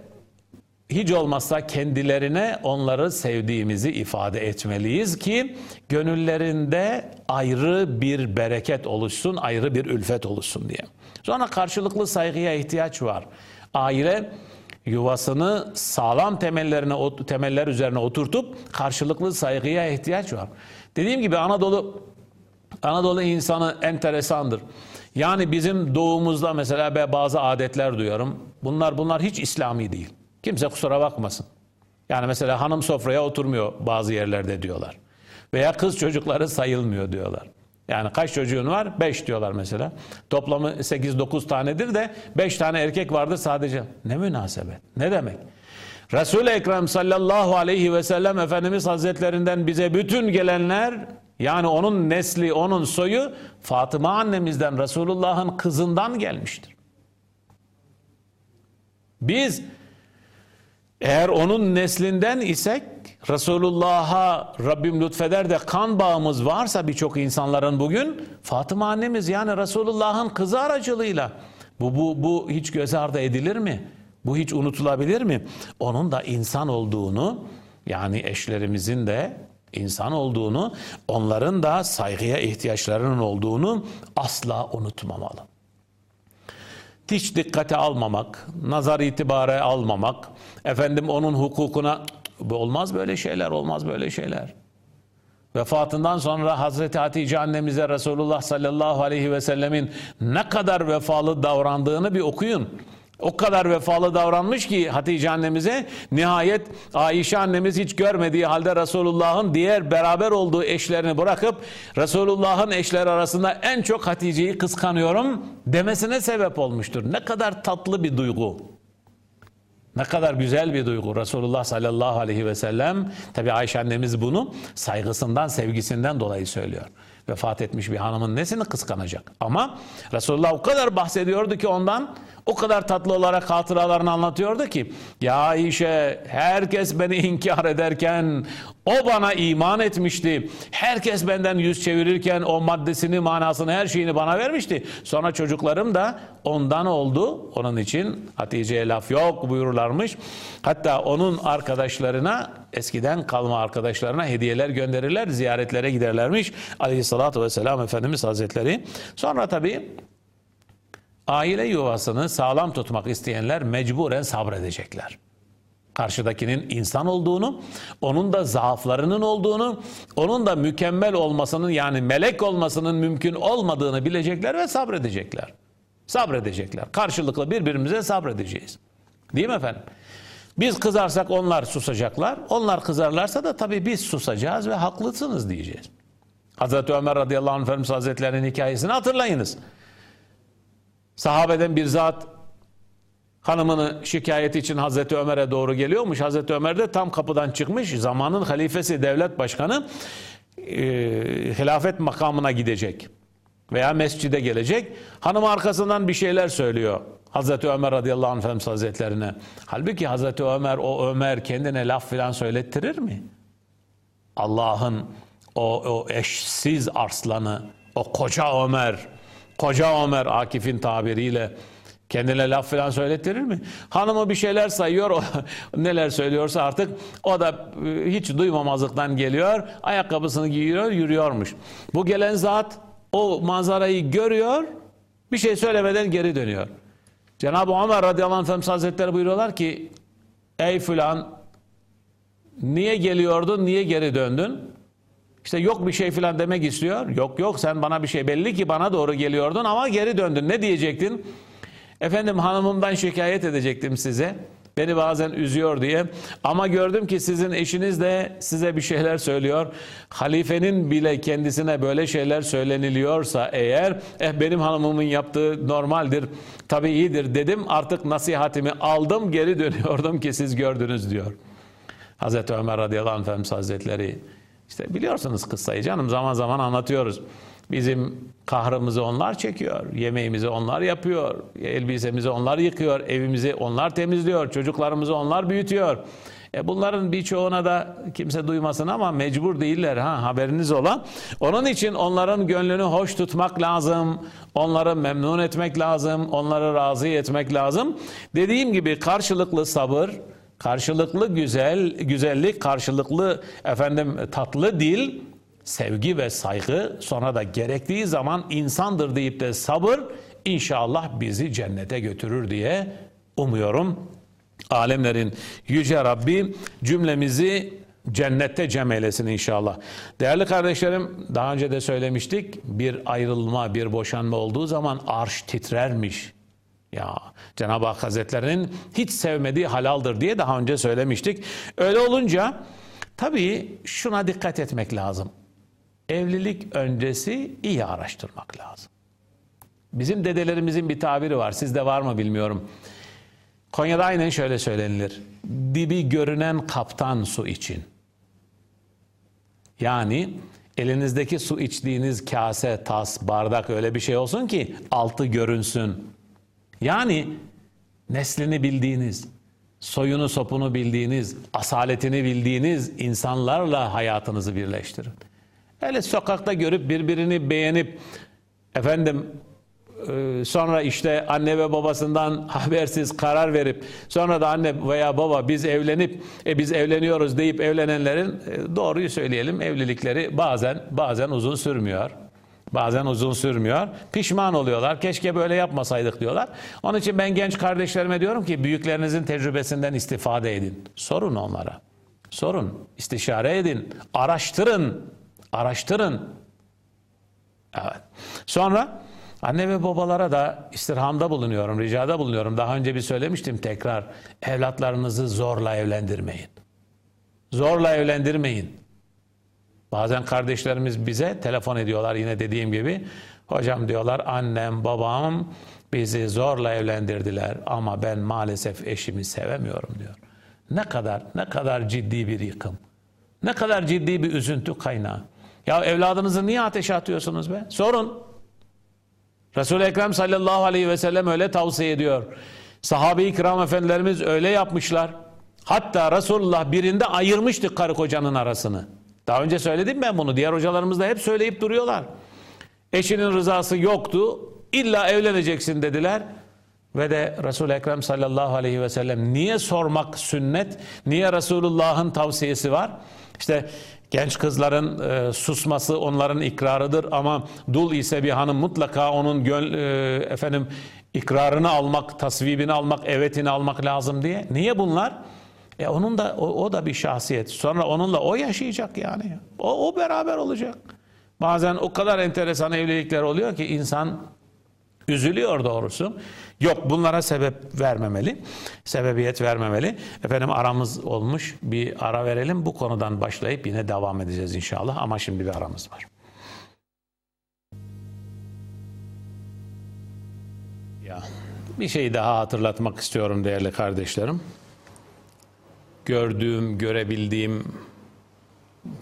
hiç olmazsa kendilerine onları sevdiğimizi ifade etmeliyiz ki gönüllerinde ayrı bir bereket oluşsun, ayrı bir ülfet oluşsun diye. Sonra karşılıklı saygıya ihtiyaç var. Aile yuvasını sağlam temellerine temeller üzerine oturtup karşılıklı saygıya ihtiyaç var. Dediğim gibi Anadolu Anadolu insanı enteresandır. Yani bizim doğumuzda mesela bazı adetler duyuyorum. Bunlar bunlar hiç İslami değil. Kimse kusura bakmasın. Yani mesela hanım sofraya oturmuyor bazı yerlerde diyorlar. Veya kız çocukları sayılmıyor diyorlar. Yani kaç çocuğun var? Beş diyorlar mesela. Toplamı 8-9 tanedir de beş tane erkek vardır sadece. Ne münasebet? Ne demek? Resul-i Ekrem sallallahu aleyhi ve sellem Efendimiz Hazretlerinden bize bütün gelenler yani onun nesli, onun soyu Fatıma annemizden, Resulullah'ın kızından gelmiştir. Biz eğer onun neslinden isek Resulullah'a Rabbim lütfeder de kan bağımız varsa birçok insanların bugün Fatıma annemiz yani Resulullah'ın kızı aracılığıyla bu, bu, bu hiç göz ardı edilir mi? Bu hiç unutulabilir mi? Onun da insan olduğunu yani eşlerimizin de insan olduğunu, onların da saygıya ihtiyaçlarının olduğunu asla unutmamalı. Hiç dikkate almamak, nazar itibare almamak, efendim onun hukukuna olmaz böyle şeyler, olmaz böyle şeyler. Vefatından sonra Hazreti Hatice annemize Resulullah sallallahu aleyhi ve sellemin ne kadar vefalı davrandığını bir okuyun. O kadar vefalı davranmış ki Hatice annemize nihayet Ayşe annemiz hiç görmediği halde Resulullah'ın diğer beraber olduğu eşlerini bırakıp Resulullah'ın eşleri arasında en çok Hatice'yi kıskanıyorum demesine sebep olmuştur. Ne kadar tatlı bir duygu. Ne kadar güzel bir duygu Resulullah sallallahu aleyhi ve sellem. Tabi Ayşe annemiz bunu saygısından, sevgisinden dolayı söylüyor. Vefat etmiş bir hanımın nesini kıskanacak? Ama Resulullah o kadar bahsediyordu ki ondan o kadar tatlı olarak hatıralarını anlatıyordu ki ya Ayşe herkes beni inkar ederken o bana iman etmişti. Herkes benden yüz çevirirken o maddesini, manasını, her şeyini bana vermişti. Sonra çocuklarım da ondan oldu. Onun için Hatice'ye laf yok buyururlarmış. Hatta onun arkadaşlarına eskiden kalma arkadaşlarına hediyeler gönderirler, ziyaretlere giderlermiş. Aleyhissalatü vesselam Efendimiz Hazretleri. Sonra tabii aile yuvasını sağlam tutmak isteyenler mecburen sabredecekler. Karşıdakinin insan olduğunu, onun da zaaflarının olduğunu, onun da mükemmel olmasının yani melek olmasının mümkün olmadığını bilecekler ve sabredecekler. Sabredecekler. Karşılıklı birbirimize sabredeceğiz. Değil mi efendim? Biz kızarsak onlar susacaklar. Onlar kızarlarsa da tabii biz susacağız ve haklısınız diyeceğiz. Hazreti Ömer radıyallahu anh Efendimiz Hazretleri'nin hikayesini hatırlayınız. Sahabeden bir zat hanımını şikayet için Hazreti Ömer'e doğru geliyormuş. Hazreti Ömer de tam kapıdan çıkmış. Zamanın halifesi, devlet başkanı e, hilafet makamına gidecek veya mescide gelecek. Hanım arkasından bir şeyler söylüyor. Hazreti Ömer radıyallahu anh Efendimiz Hazretlerine. Halbuki Hazreti Ömer o Ömer kendine laf filan söylettirir mi? Allah'ın o, o eşsiz arslanı, o koca Ömer, koca Ömer Akif'in tabiriyle kendine laf falan söylettirir mi? Hanımı bir şeyler sayıyor, o, neler söylüyorsa artık o da e, hiç duymamazlıktan geliyor, ayakkabısını giyiyor, yürüyormuş. Bu gelen zat o manzarayı görüyor, bir şey söylemeden geri dönüyor. Cenab-ı Ömer radıyallahu anh hazretleri buyuruyorlar ki, ey filan niye geliyordun, niye geri döndün? İşte yok bir şey filan demek istiyor. Yok yok sen bana bir şey belli ki bana doğru geliyordun ama geri döndün. Ne diyecektin? Efendim hanımımdan şikayet edecektim size. Beni bazen üzüyor diye. Ama gördüm ki sizin eşiniz de size bir şeyler söylüyor. Halifenin bile kendisine böyle şeyler söyleniliyorsa eğer eh benim hanımımın yaptığı normaldir, tabii iyidir dedim. Artık nasihatimi aldım geri dönüyordum ki siz gördünüz diyor. Hazreti Ömer radıyallahu anh Efendimiz Hazretleri işte biliyorsunuz kıssayı canım zaman zaman anlatıyoruz. Bizim kahrımızı onlar çekiyor, yemeğimizi onlar yapıyor, elbisemizi onlar yıkıyor, evimizi onlar temizliyor, çocuklarımızı onlar büyütüyor. E bunların birçoğuna da kimse duymasın ama mecbur değiller ha haberiniz olan. Onun için onların gönlünü hoş tutmak lazım. Onları memnun etmek lazım. Onları razı etmek lazım. Dediğim gibi karşılıklı sabır, karşılıklı güzel güzellik, karşılıklı efendim tatlı dil sevgi ve saygı sonra da gerektiği zaman insandır deyip de sabır inşallah bizi cennete götürür diye umuyorum. Alemlerin yüce Rabbi cümlemizi cennette cem eylesin inşallah. Değerli kardeşlerim daha önce de söylemiştik bir ayrılma bir boşanma olduğu zaman arş titrermiş. Ya Cenab-ı Hak Hazretlerinin hiç sevmediği halaldır diye daha önce söylemiştik. Öyle olunca tabii şuna dikkat etmek lazım evlilik öncesi iyi araştırmak lazım. Bizim dedelerimizin bir tabiri var. Sizde var mı bilmiyorum. Konya'da aynen şöyle söylenilir. Dibi görünen kaptan su için. Yani elinizdeki su içtiğiniz kase, tas, bardak öyle bir şey olsun ki altı görünsün. Yani neslini bildiğiniz, soyunu sopunu bildiğiniz, asaletini bildiğiniz insanlarla hayatınızı birleştirin. Hele sokakta görüp birbirini beğenip efendim e, sonra işte anne ve babasından habersiz karar verip sonra da anne veya baba biz evlenip e biz evleniyoruz deyip evlenenlerin e, doğruyu söyleyelim evlilikleri bazen bazen uzun sürmüyor. Bazen uzun sürmüyor. Pişman oluyorlar. Keşke böyle yapmasaydık diyorlar. Onun için ben genç kardeşlerime diyorum ki büyüklerinizin tecrübesinden istifade edin. Sorun onlara. Sorun. istişare edin. Araştırın. Araştırın. Evet. Sonra anne ve babalara da istirhamda bulunuyorum, ricada bulunuyorum. Daha önce bir söylemiştim tekrar. Evlatlarınızı zorla evlendirmeyin. Zorla evlendirmeyin. Bazen kardeşlerimiz bize telefon ediyorlar yine dediğim gibi. Hocam diyorlar annem babam bizi zorla evlendirdiler ama ben maalesef eşimi sevemiyorum diyor. Ne kadar ne kadar ciddi bir yıkım. Ne kadar ciddi bir üzüntü kaynağı. Ya evladınızı niye ateşe atıyorsunuz be? Sorun. Resul-i Ekrem sallallahu aleyhi ve sellem öyle tavsiye ediyor. Sahabe-i kiram efendilerimiz öyle yapmışlar. Hatta Resulullah birinde ayırmıştı karı kocanın arasını. Daha önce söyledim ben bunu. Diğer hocalarımız da hep söyleyip duruyorlar. Eşinin rızası yoktu. İlla evleneceksin dediler. Ve de Resul-i Ekrem sallallahu aleyhi ve sellem niye sormak sünnet? Niye Resulullah'ın tavsiyesi var? İşte Genç kızların e, susması onların ikrarıdır ama dul ise bir hanım mutlaka onun göl, e, efendim ikrarını almak, tasvibini almak, evetini almak lazım diye. Niye bunlar? E onun da o, o da bir şahsiyet. Sonra onunla o yaşayacak yani. O, o beraber olacak. Bazen o kadar enteresan evlilikler oluyor ki insan üzülüyor doğrusu. Yok bunlara sebep vermemeli. Sebebiyet vermemeli. Efendim aramız olmuş. Bir ara verelim. Bu konudan başlayıp yine devam edeceğiz inşallah. Ama şimdi bir aramız var. Ya bir şey daha hatırlatmak istiyorum değerli kardeşlerim. Gördüğüm, görebildiğim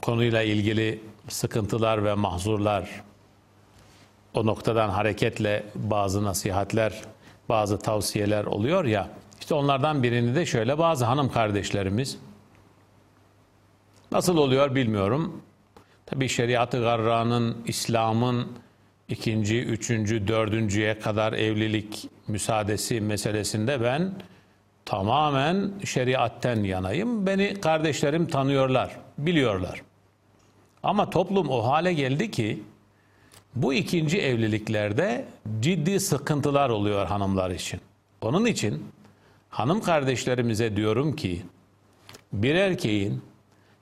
konuyla ilgili sıkıntılar ve mahzurlar o noktadan hareketle bazı nasihatler, bazı tavsiyeler oluyor ya. İşte onlardan birini de şöyle bazı hanım kardeşlerimiz nasıl oluyor bilmiyorum. Tabi şeriatı garranın, İslam'ın ikinci, üçüncü, dördüncüye kadar evlilik müsaadesi meselesinde ben tamamen şeriatten yanayım. Beni kardeşlerim tanıyorlar, biliyorlar. Ama toplum o hale geldi ki bu ikinci evliliklerde ciddi sıkıntılar oluyor hanımlar için. Onun için hanım kardeşlerimize diyorum ki bir erkeğin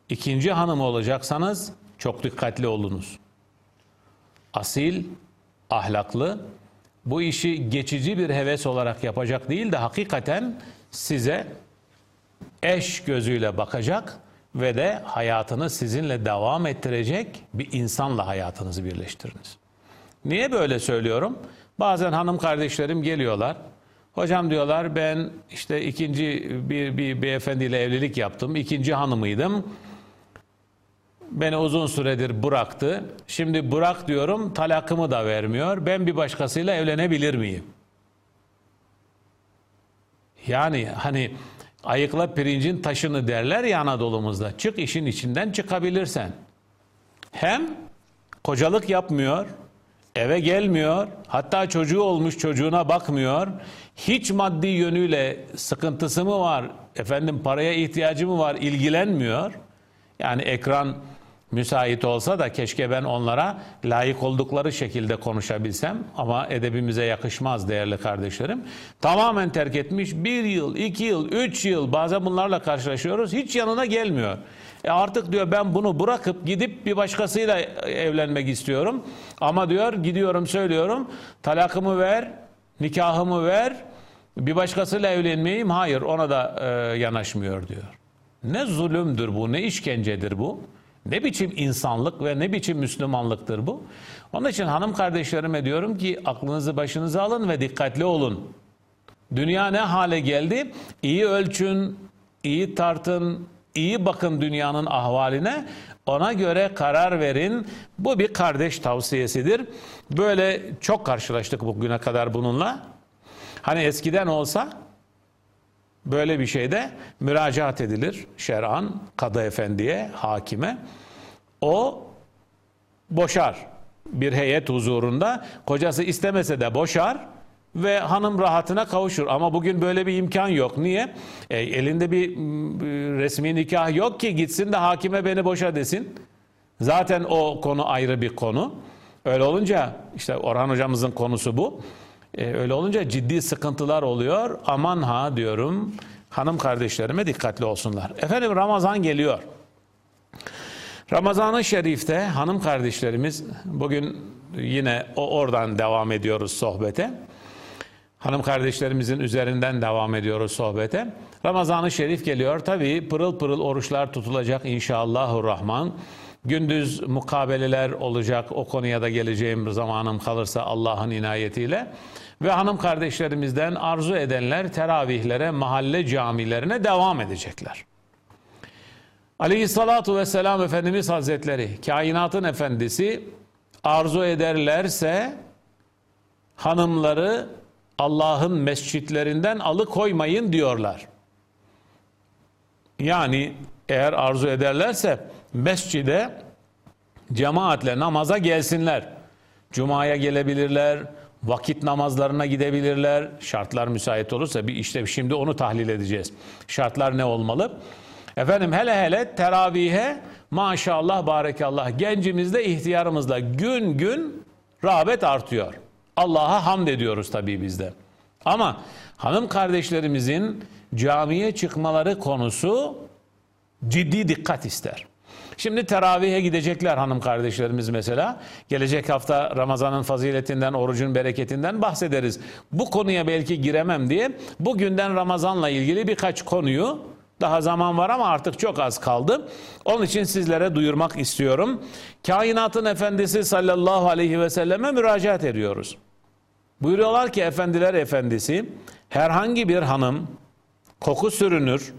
ikinci hanım olacaksanız çok dikkatli olunuz. Asil, ahlaklı, bu işi geçici bir heves olarak yapacak değil de hakikaten size eş gözüyle bakacak ve de hayatını sizinle devam ettirecek bir insanla hayatınızı birleştiriniz. Niye böyle söylüyorum? Bazen hanım kardeşlerim geliyorlar. Hocam diyorlar ben işte ikinci bir, bir beyefendiyle evlilik yaptım. ikinci hanımıydım. Beni uzun süredir bıraktı. Şimdi bırak diyorum talakımı da vermiyor. Ben bir başkasıyla evlenebilir miyim? Yani hani ayıkla pirincin taşını derler ya Anadolu'muzda. Çık işin içinden çıkabilirsen. Hem kocalık yapmıyor, eve gelmiyor, hatta çocuğu olmuş çocuğuna bakmıyor. Hiç maddi yönüyle sıkıntısı mı var, efendim paraya ihtiyacı mı var ilgilenmiyor. Yani ekran müsait olsa da keşke ben onlara layık oldukları şekilde konuşabilsem ama edebimize yakışmaz değerli kardeşlerim. Tamamen terk etmiş bir yıl, iki yıl, üç yıl bazen bunlarla karşılaşıyoruz hiç yanına gelmiyor. E artık diyor ben bunu bırakıp gidip bir başkasıyla evlenmek istiyorum. Ama diyor gidiyorum söylüyorum talakımı ver, nikahımı ver, bir başkasıyla evlenmeyeyim. Hayır ona da e, yanaşmıyor diyor. Ne zulümdür bu, ne işkencedir bu. Ne biçim insanlık ve ne biçim Müslümanlıktır bu? Onun için hanım kardeşlerime diyorum ki aklınızı başınıza alın ve dikkatli olun. Dünya ne hale geldi? İyi ölçün, iyi tartın, iyi bakın dünyanın ahvaline. Ona göre karar verin. Bu bir kardeş tavsiyesidir. Böyle çok karşılaştık bugüne kadar bununla. Hani eskiden olsa Böyle bir şeyde müracaat edilir şer'an kadı efendiye, hakime. O boşar bir heyet huzurunda. Kocası istemese de boşar ve hanım rahatına kavuşur. Ama bugün böyle bir imkan yok. Niye? E, elinde bir resmi nikah yok ki gitsin de hakime beni boşa desin. Zaten o konu ayrı bir konu. Öyle olunca işte Orhan hocamızın konusu bu. E, öyle olunca ciddi sıkıntılar oluyor. Aman ha diyorum hanım kardeşlerime dikkatli olsunlar. Efendim Ramazan geliyor. Ramazan-ı Şerif'te hanım kardeşlerimiz bugün yine o oradan devam ediyoruz sohbete. Hanım kardeşlerimizin üzerinden devam ediyoruz sohbete. Ramazan-ı Şerif geliyor. Tabii pırıl pırıl oruçlar tutulacak inşallahurrahman. Gündüz mukabeleler olacak. O konuya da geleceğim zamanım kalırsa Allah'ın inayetiyle. Ve hanım kardeşlerimizden arzu edenler teravihlere, mahalle camilerine devam edecekler. Aleyhissalatu vesselam Efendimiz Hazretleri, kainatın efendisi arzu ederlerse hanımları Allah'ın mescitlerinden alıkoymayın diyorlar. Yani eğer arzu ederlerse mescide cemaatle namaza gelsinler. Cuma'ya gelebilirler, vakit namazlarına gidebilirler. Şartlar müsait olursa bir işte şimdi onu tahlil edeceğiz. Şartlar ne olmalı? Efendim hele hele teravihe maşallah barekallah gencimizde ihtiyarımızda gün gün rağbet artıyor. Allah'a hamd ediyoruz tabii bizde. Ama hanım kardeşlerimizin camiye çıkmaları konusu ciddi dikkat ister. Şimdi teravihe gidecekler hanım kardeşlerimiz mesela. Gelecek hafta Ramazan'ın faziletinden, orucun bereketinden bahsederiz. Bu konuya belki giremem diye bugünden Ramazan'la ilgili birkaç konuyu daha zaman var ama artık çok az kaldı. Onun için sizlere duyurmak istiyorum. Kainatın efendisi sallallahu aleyhi ve selleme müracaat ediyoruz. Buyuruyorlar ki efendiler efendisi herhangi bir hanım koku sürünür,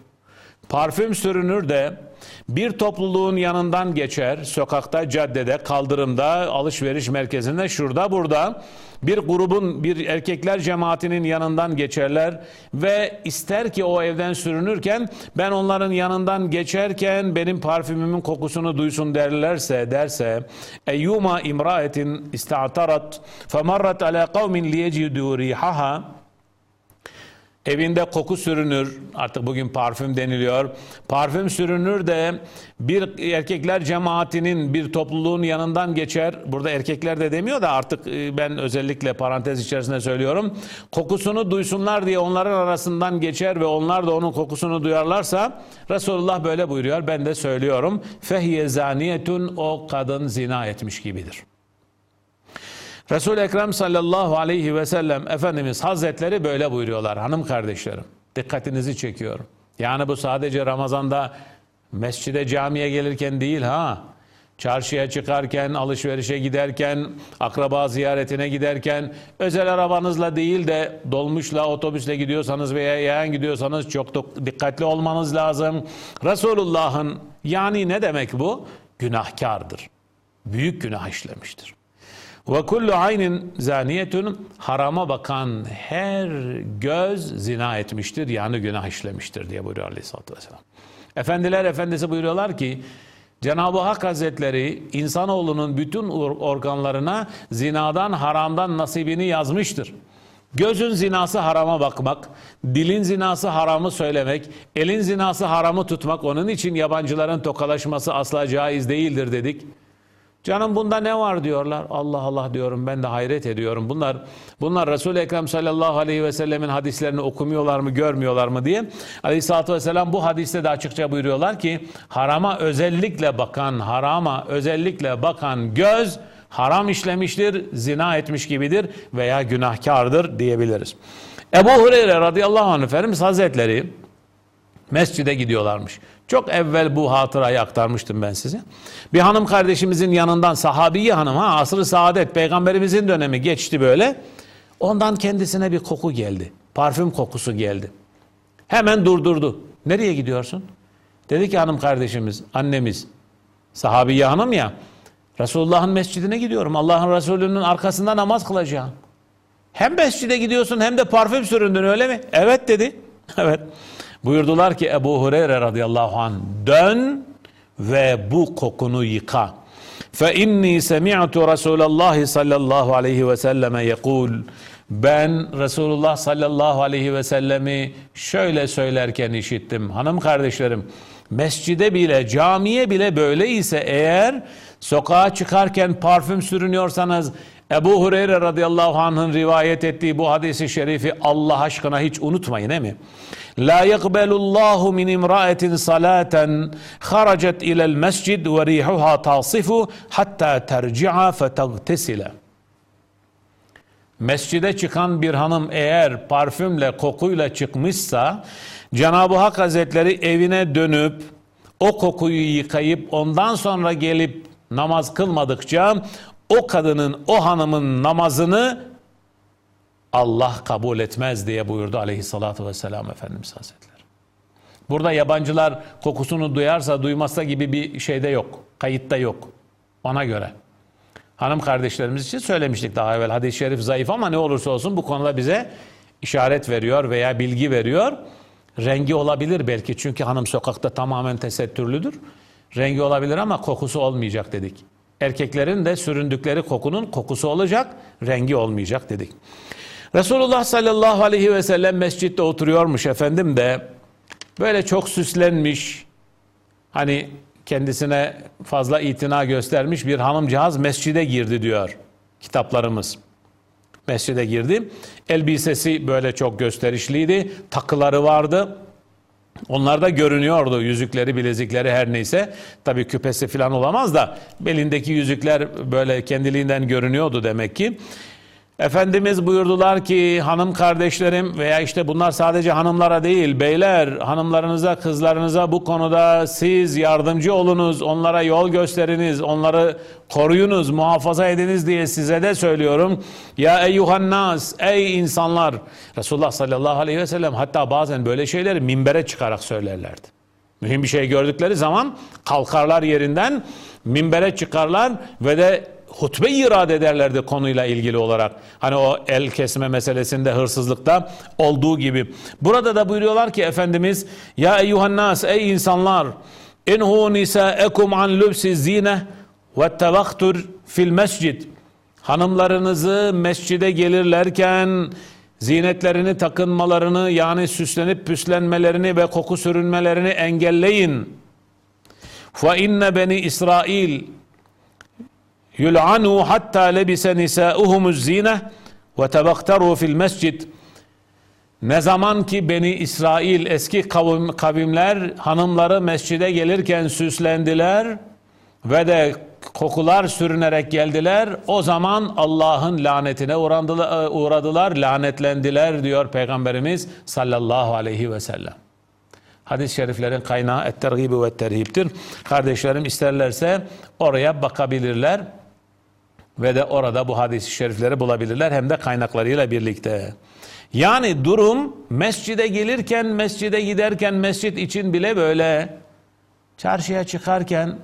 parfüm sürünür de bir topluluğun yanından geçer, sokakta, caddede, kaldırımda, alışveriş merkezinde, şurada, burada. Bir grubun, bir erkekler cemaatinin yanından geçerler ve ister ki o evden sürünürken ben onların yanından geçerken benim parfümümün kokusunu duysun derlerse derse eyyuma imraetin ista'tarat femarrat ala kavmin liyecidu rihaha Evinde koku sürünür. Artık bugün parfüm deniliyor. Parfüm sürünür de bir erkekler cemaatinin bir topluluğun yanından geçer. Burada erkekler de demiyor da artık e, ben özellikle parantez içerisinde söylüyorum. Kokusunu duysunlar diye onların arasından geçer ve onlar da onun kokusunu duyarlarsa Resulullah böyle buyuruyor. Ben de söylüyorum. Fehiye zaniyetun o kadın zina etmiş gibidir. Resul-i Ekrem sallallahu aleyhi ve sellem Efendimiz Hazretleri böyle buyuruyorlar hanım kardeşlerim. Dikkatinizi çekiyorum. Yani bu sadece Ramazan'da mescide camiye gelirken değil ha. Çarşıya çıkarken, alışverişe giderken, akraba ziyaretine giderken, özel arabanızla değil de dolmuşla, otobüsle gidiyorsanız veya yayan gidiyorsanız çok dikkatli olmanız lazım. Resulullah'ın yani ne demek bu? Günahkardır. Büyük günah işlemiştir. Ve kullu aynin zaniyetun harama bakan her göz zina etmiştir yani günah işlemiştir diye buyuruyor Aleyhisselatü Vesselam. Efendiler efendisi buyuruyorlar ki Cenab-ı Hak Hazretleri insanoğlunun bütün organlarına zinadan haramdan nasibini yazmıştır. Gözün zinası harama bakmak, dilin zinası haramı söylemek, elin zinası haramı tutmak onun için yabancıların tokalaşması asla caiz değildir dedik. Canım bunda ne var diyorlar. Allah Allah diyorum ben de hayret ediyorum. Bunlar bunlar Resul-i Ekrem sallallahu aleyhi ve sellemin hadislerini okumuyorlar mı görmüyorlar mı diye. Aleyhisselatü vesselam bu hadiste de açıkça buyuruyorlar ki harama özellikle bakan, harama özellikle bakan göz haram işlemiştir, zina etmiş gibidir veya günahkardır diyebiliriz. Ebu Hureyre radıyallahu anh Efendimiz Hazretleri mescide gidiyorlarmış. Çok evvel bu hatırayı aktarmıştım ben size. Bir hanım kardeşimizin yanından sahabiye hanım ha asrı saadet peygamberimizin dönemi geçti böyle. Ondan kendisine bir koku geldi. Parfüm kokusu geldi. Hemen durdurdu. Nereye gidiyorsun? Dedi ki hanım kardeşimiz, annemiz, sahabiye hanım ya, Resulullah'ın mescidine gidiyorum. Allah'ın Resulü'nün arkasında namaz kılacağım. Hem mescide gidiyorsun hem de parfüm süründün öyle mi? Evet dedi. evet. Buyurdular ki Ebu Hureyre radıyallahu anh dön ve bu kokunu yıka. Fe inni semi'tu Resulullah sallallahu aleyhi ve selleme yekul ben Resulullah sallallahu aleyhi ve sellemi şöyle söylerken işittim. Hanım kardeşlerim mescide bile camiye bile böyleyse eğer sokağa çıkarken parfüm sürünüyorsanız Ebu Hureyre radıyallahu anh'ın rivayet ettiği bu hadisi şerifi Allah aşkına hiç unutmayın değil mi? La yekbelullahu min imra'etin salaten haracet ilel mescid ve rihuha tasifu hatta terci'a fetagtesile. Mescide çıkan bir hanım eğer parfümle, kokuyla çıkmışsa Cenab-ı Hak Hazretleri evine dönüp o kokuyu yıkayıp ondan sonra gelip namaz kılmadıkça o kadının, o hanımın namazını Allah kabul etmez diye buyurdu aleyhissalatü vesselam Efendimiz Hazretleri. Burada yabancılar kokusunu duyarsa duymazsa gibi bir şeyde yok. Kayıtta yok. Ona göre. Hanım kardeşlerimiz için söylemiştik daha evvel. Hadis-i şerif zayıf ama ne olursa olsun bu konuda bize işaret veriyor veya bilgi veriyor. Rengi olabilir belki çünkü hanım sokakta tamamen tesettürlüdür. Rengi olabilir ama kokusu olmayacak dedik. Erkeklerin de süründükleri kokunun kokusu olacak, rengi olmayacak dedik. Resulullah sallallahu aleyhi ve sellem mescitte oturuyormuş efendim de böyle çok süslenmiş hani kendisine fazla itina göstermiş bir hanımcağız mescide girdi diyor kitaplarımız. Mescide girdi. Elbisesi böyle çok gösterişliydi. Takıları vardı. Onlar da görünüyordu yüzükleri, bilezikleri her neyse. Tabii küpesi falan olamaz da belindeki yüzükler böyle kendiliğinden görünüyordu demek ki. Efendimiz buyurdular ki hanım kardeşlerim veya işte bunlar sadece hanımlara değil beyler hanımlarınıza kızlarınıza bu konuda siz yardımcı olunuz onlara yol gösteriniz onları koruyunuz muhafaza ediniz diye size de söylüyorum. Ya eyyuhan nas ey insanlar Resulullah sallallahu aleyhi ve sellem hatta bazen böyle şeyleri minbere çıkarak söylerlerdi. Mühim bir şey gördükleri zaman kalkarlar yerinden minbere çıkarlar ve de hutbe irade ederlerdi konuyla ilgili olarak. Hani o el kesme meselesinde hırsızlıkta olduğu gibi. Burada da buyuruyorlar ki Efendimiz Ya eyyuhannas ey insanlar inhu nisa'ekum an lübsi zine ve tevaktur fil mescid hanımlarınızı mescide gelirlerken zinetlerini takınmalarını yani süslenip püslenmelerini ve koku sürünmelerini engelleyin. Fa inne beni İsrail yul'anu hatta lebise nisa'uhumuz zine ve tebaktaru fil mescid ne zaman ki Beni İsrail eski kavim, kavimler hanımları mescide gelirken süslendiler ve de kokular sürünerek geldiler. O zaman Allah'ın lanetine uğradılar, uğradılar, lanetlendiler diyor Peygamberimiz sallallahu aleyhi ve sellem. Hadis-i şeriflerin kaynağı et-tergibi ve terhiptir. Kardeşlerim isterlerse oraya bakabilirler ve de orada bu hadis-i şerifleri bulabilirler hem de kaynaklarıyla birlikte. Yani durum mescide gelirken, mescide giderken, mescit için bile böyle çarşıya çıkarken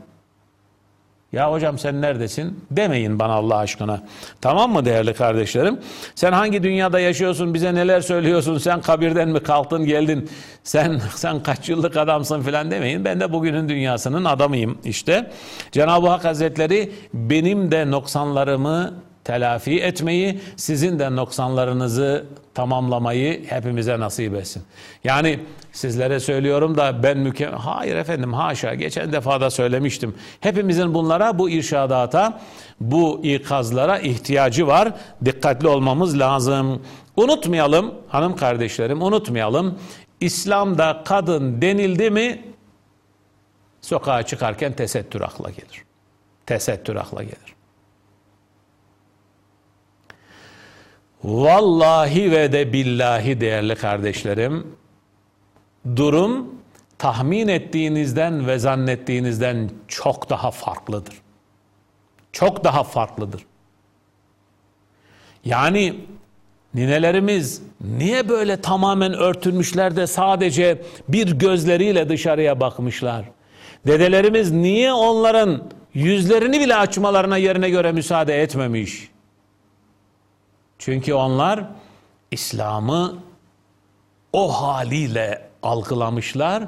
ya hocam sen neredesin demeyin bana Allah aşkına. Tamam mı değerli kardeşlerim? Sen hangi dünyada yaşıyorsun? Bize neler söylüyorsun? Sen kabirden mi kalktın geldin? Sen sen kaç yıllık adamsın filan demeyin. Ben de bugünün dünyasının adamıyım işte. Cenab-ı Hak Hazretleri benim de noksanlarımı telafi etmeyi, sizin de noksanlarınızı tamamlamayı hepimize nasip etsin. Yani sizlere söylüyorum da ben mükemmel... Hayır efendim haşa geçen defa da söylemiştim. Hepimizin bunlara bu irşadata, bu ikazlara ihtiyacı var. Dikkatli olmamız lazım. Unutmayalım hanım kardeşlerim unutmayalım. İslam'da kadın denildi mi sokağa çıkarken tesettür akla gelir. Tesettür akla gelir. Vallahi ve de billahi değerli kardeşlerim, durum tahmin ettiğinizden ve zannettiğinizden çok daha farklıdır. Çok daha farklıdır. Yani ninelerimiz niye böyle tamamen örtülmüşler de sadece bir gözleriyle dışarıya bakmışlar? Dedelerimiz niye onların yüzlerini bile açmalarına yerine göre müsaade etmemiş? Çünkü onlar İslam'ı o haliyle algılamışlar.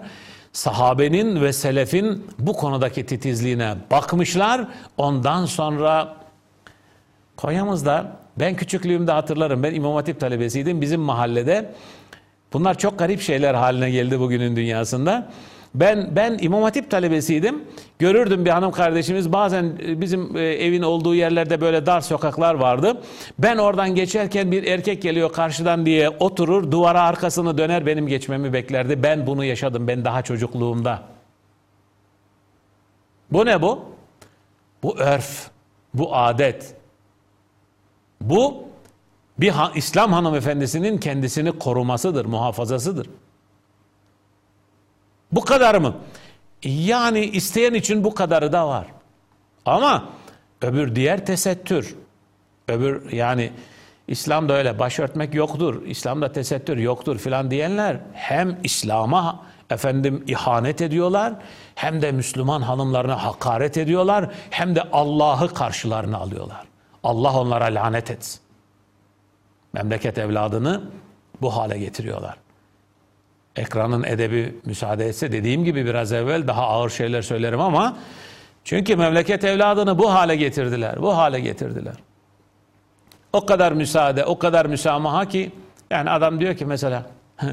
Sahabenin ve selefin bu konudaki titizliğine bakmışlar. Ondan sonra Konya'mızda ben küçüklüğümde hatırlarım. Ben İmam Hatip talebesiydim. Bizim mahallede bunlar çok garip şeyler haline geldi bugünün dünyasında. Ben ben İmam Hatip talebesiydim. Görürdüm bir hanım kardeşimiz bazen e, bizim e, evin olduğu yerlerde böyle dar sokaklar vardı. Ben oradan geçerken bir erkek geliyor karşıdan diye oturur duvara arkasını döner benim geçmemi beklerdi. Ben bunu yaşadım ben daha çocukluğumda. Bu ne bu? Bu örf, bu adet. Bu bir İslam hanımefendisinin kendisini korumasıdır, muhafazasıdır. Bu kadar mı? Yani isteyen için bu kadarı da var. Ama öbür diğer tesettür. Öbür yani İslam'da öyle başörtmek yoktur. İslam'da tesettür yoktur filan diyenler hem İslam'a efendim ihanet ediyorlar hem de Müslüman hanımlarına hakaret ediyorlar hem de Allah'ı karşılarına alıyorlar. Allah onlara lanet etsin. Memleket evladını bu hale getiriyorlar ekranın edebi müsaade etse dediğim gibi biraz evvel daha ağır şeyler söylerim ama çünkü memleket evladını bu hale getirdiler. Bu hale getirdiler. O kadar müsaade, o kadar müsamaha ki yani adam diyor ki mesela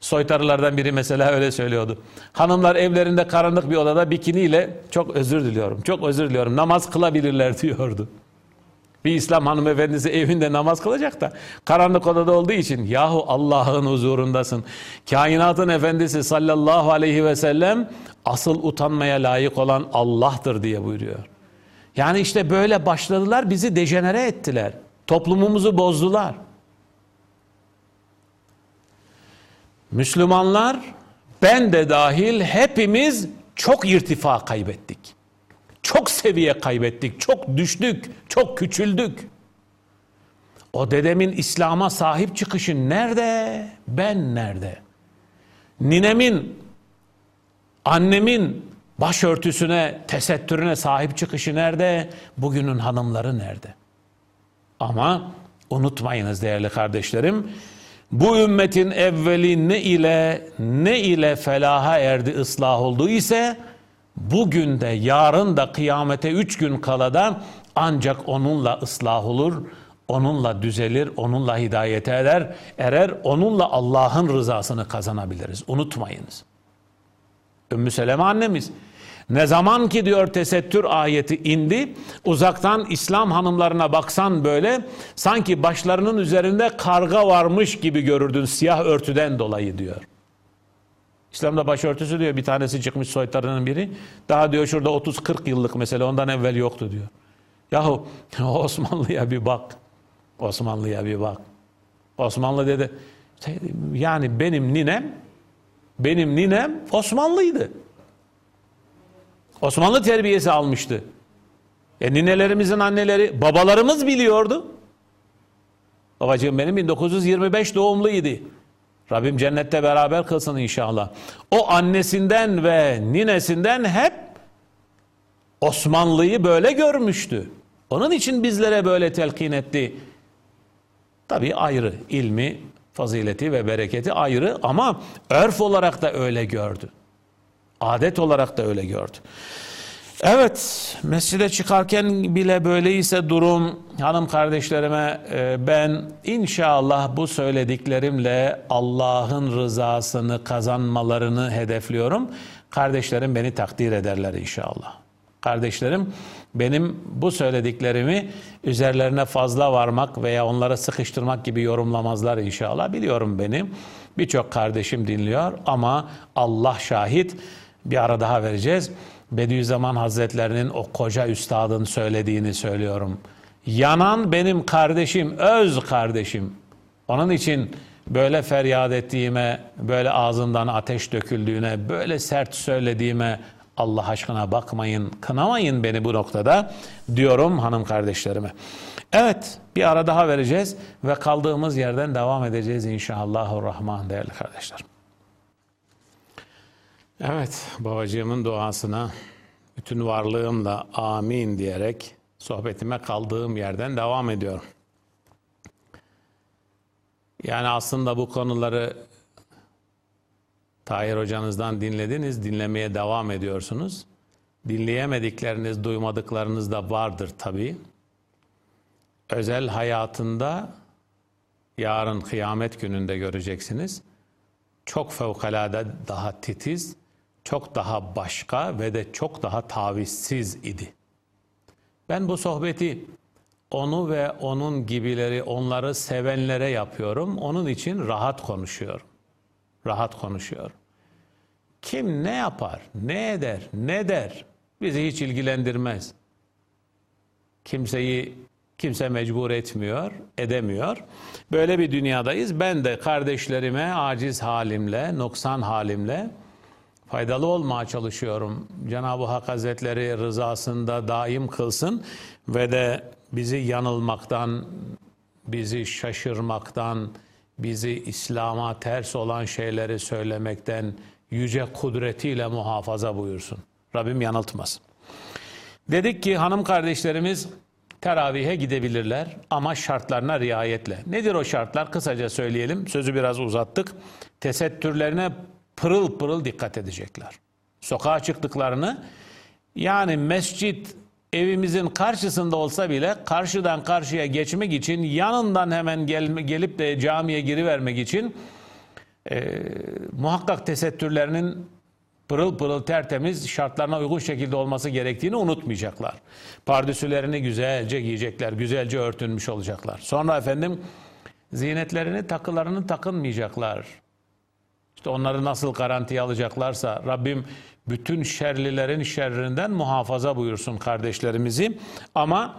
soytarılardan biri mesela öyle söylüyordu. Hanımlar evlerinde karanlık bir odada bikiniyle çok özür diliyorum. Çok özür diliyorum. Namaz kılabilirler diyordu. Bir İslam hanımefendisi evinde namaz kılacak da karanlık odada olduğu için yahu Allah'ın huzurundasın. Kainatın efendisi sallallahu aleyhi ve sellem asıl utanmaya layık olan Allah'tır diye buyuruyor. Yani işte böyle başladılar bizi dejenere ettiler. Toplumumuzu bozdular. Müslümanlar ben de dahil hepimiz çok irtifa kaybettik. Çok seviye kaybettik, çok düştük, çok küçüldük. O dedemin İslam'a sahip çıkışı nerede? Ben nerede? Ninemin, annemin başörtüsüne, tesettürüne sahip çıkışı nerede? Bugünün hanımları nerede? Ama unutmayınız değerli kardeşlerim, bu ümmetin evveli ne ile ne ile felaha erdi ıslah olduğu ise bugün de yarın da kıyamete üç gün kala da ancak onunla ıslah olur, onunla düzelir, onunla hidayete eder, erer, onunla Allah'ın rızasını kazanabiliriz. Unutmayınız. Ümmü Seleme annemiz ne zaman ki diyor tesettür ayeti indi, uzaktan İslam hanımlarına baksan böyle sanki başlarının üzerinde karga varmış gibi görürdün siyah örtüden dolayı diyor. İslam'da başörtüsü diyor bir tanesi çıkmış soytarının biri. Daha diyor şurada 30-40 yıllık mesela ondan evvel yoktu diyor. Yahu Osmanlı'ya bir bak. Osmanlı'ya bir bak. Osmanlı dedi yani benim ninem benim ninem Osmanlıydı. Osmanlı terbiyesi almıştı. E ninelerimizin anneleri, babalarımız biliyordu. Babacığım benim 1925 doğumluydu. Rabbim cennette beraber kılsın inşallah. O annesinden ve ninesinden hep Osmanlı'yı böyle görmüştü. Onun için bizlere böyle telkin etti. Tabii ayrı ilmi, fazileti ve bereketi ayrı ama örf olarak da öyle gördü. Adet olarak da öyle gördü. Evet, mescide çıkarken bile böyleyse durum hanım kardeşlerime e, ben inşallah bu söylediklerimle Allah'ın rızasını kazanmalarını hedefliyorum. Kardeşlerim beni takdir ederler inşallah. Kardeşlerim benim bu söylediklerimi üzerlerine fazla varmak veya onlara sıkıştırmak gibi yorumlamazlar inşallah. Biliyorum benim birçok kardeşim dinliyor ama Allah şahit bir ara daha vereceğiz. Bediüzzaman Hazretlerinin o koca üstadın söylediğini söylüyorum. Yanan benim kardeşim, öz kardeşim. Onun için böyle feryat ettiğime, böyle ağzından ateş döküldüğüne, böyle sert söylediğime Allah aşkına bakmayın, kınamayın beni bu noktada diyorum hanım kardeşlerime. Evet, bir ara daha vereceğiz ve kaldığımız yerden devam edeceğiz inşallahurrahman değerli kardeşler. Evet, babacığımın duasına bütün varlığımla amin diyerek sohbetime kaldığım yerden devam ediyorum. Yani aslında bu konuları Tahir hocanızdan dinlediniz, dinlemeye devam ediyorsunuz. Dinleyemedikleriniz, duymadıklarınız da vardır tabii. Özel hayatında yarın kıyamet gününde göreceksiniz. Çok fevkalade daha titiz, çok daha başka ve de çok daha tavizsiz idi. Ben bu sohbeti onu ve onun gibileri, onları sevenlere yapıyorum. Onun için rahat konuşuyorum. Rahat konuşuyorum. Kim ne yapar, ne eder, ne der bizi hiç ilgilendirmez. Kimseyi kimse mecbur etmiyor, edemiyor. Böyle bir dünyadayız. Ben de kardeşlerime aciz halimle, noksan halimle faydalı olmaya çalışıyorum. Cenab-ı Hak Hazretleri rızasında daim kılsın ve de bizi yanılmaktan, bizi şaşırmaktan, bizi İslam'a ters olan şeyleri söylemekten yüce kudretiyle muhafaza buyursun. Rabbim yanıltmasın. Dedik ki hanım kardeşlerimiz teravihe gidebilirler ama şartlarına riayetle. Nedir o şartlar? Kısaca söyleyelim. Sözü biraz uzattık. Tesettürlerine pırıl pırıl dikkat edecekler. Sokağa çıktıklarını yani mescit evimizin karşısında olsa bile karşıdan karşıya geçmek için yanından hemen gel, gelip de camiye girivermek için e, muhakkak tesettürlerinin pırıl pırıl tertemiz şartlarına uygun şekilde olması gerektiğini unutmayacaklar. Pardüsülerini güzelce giyecekler, güzelce örtünmüş olacaklar. Sonra efendim zinetlerini, takılarını takınmayacaklar. İşte onları nasıl garantiye alacaklarsa Rabbim bütün şerlilerin şerrinden muhafaza buyursun kardeşlerimizi. Ama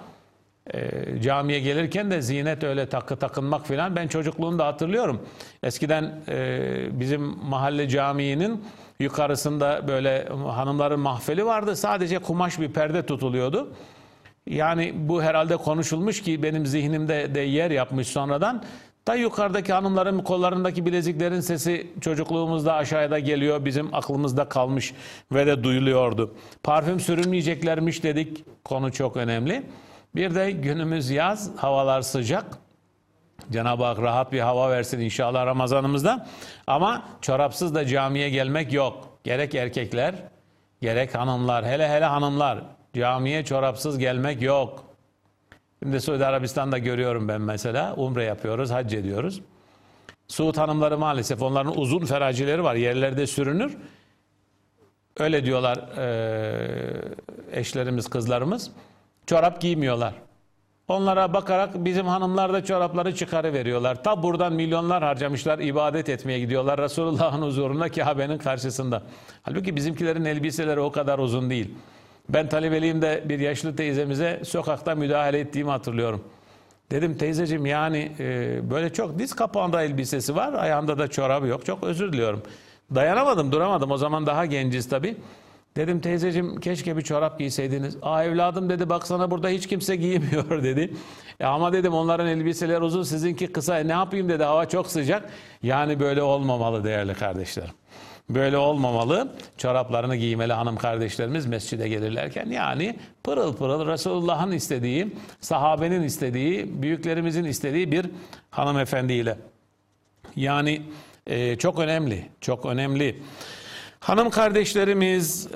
e, camiye gelirken de zinet öyle takı takınmak filan ben çocukluğumda hatırlıyorum. Eskiden e, bizim mahalle caminin yukarısında böyle hanımların mahfeli vardı. Sadece kumaş bir perde tutuluyordu. Yani bu herhalde konuşulmuş ki benim zihnimde de yer yapmış sonradan. Da yukarıdaki hanımların kollarındaki bileziklerin sesi çocukluğumuzda aşağıda geliyor. Bizim aklımızda kalmış ve de duyuluyordu. Parfüm sürünmeyeceklermiş dedik. Konu çok önemli. Bir de günümüz yaz, havalar sıcak. Cenab-ı Hak rahat bir hava versin inşallah Ramazanımızda. Ama çorapsız da camiye gelmek yok. Gerek erkekler, gerek hanımlar, hele hele hanımlar camiye çorapsız gelmek yok. Şimdi Suudi Arabistan'da görüyorum ben mesela. Umre yapıyoruz, hac ediyoruz. Suud hanımları maalesef onların uzun feracileri var. Yerlerde sürünür. Öyle diyorlar e, eşlerimiz, kızlarımız. Çorap giymiyorlar. Onlara bakarak bizim hanımlar da çorapları çıkarıveriyorlar. Ta buradan milyonlar harcamışlar, ibadet etmeye gidiyorlar Resulullah'ın huzuruna Kabe'nin karşısında. Halbuki bizimkilerin elbiseleri o kadar uzun değil. Ben talebeliğimde bir yaşlı teyzemize sokakta müdahale ettiğimi hatırlıyorum. Dedim teyzeciğim yani e, böyle çok diz kapağında elbisesi var, ayağında da çorabı yok. Çok özür diliyorum. Dayanamadım, duramadım. O zaman daha genciz tabii. Dedim teyzeciğim keşke bir çorap giyseydiniz. Aa evladım dedi baksana burada hiç kimse giymiyor dedi. E ama dedim onların elbiseleri uzun sizinki kısa. E ne yapayım dedi hava çok sıcak. Yani böyle olmamalı değerli kardeşlerim. Böyle olmamalı. Çoraplarını giymeli hanım kardeşlerimiz mescide gelirlerken. Yani pırıl pırıl Resulullah'ın istediği, sahabenin istediği, büyüklerimizin istediği bir hanımefendiyle. Yani e, çok önemli, çok önemli. Hanım kardeşlerimiz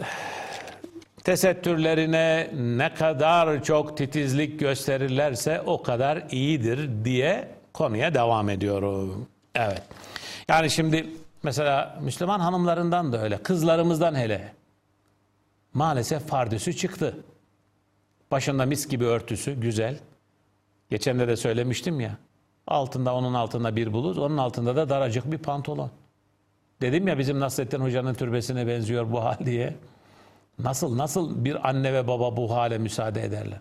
tesettürlerine ne kadar çok titizlik gösterirlerse o kadar iyidir diye konuya devam ediyorum. Evet. Yani şimdi mesela Müslüman hanımlarından da öyle, kızlarımızdan hele. Maalesef pardüsü çıktı. Başında mis gibi örtüsü, güzel. Geçen de de söylemiştim ya. Altında onun altında bir bluz, onun altında da daracık bir pantolon. Dedim ya bizim Nasrettin Hoca'nın türbesine benziyor bu hal diye. Nasıl nasıl bir anne ve baba bu hale müsaade ederler?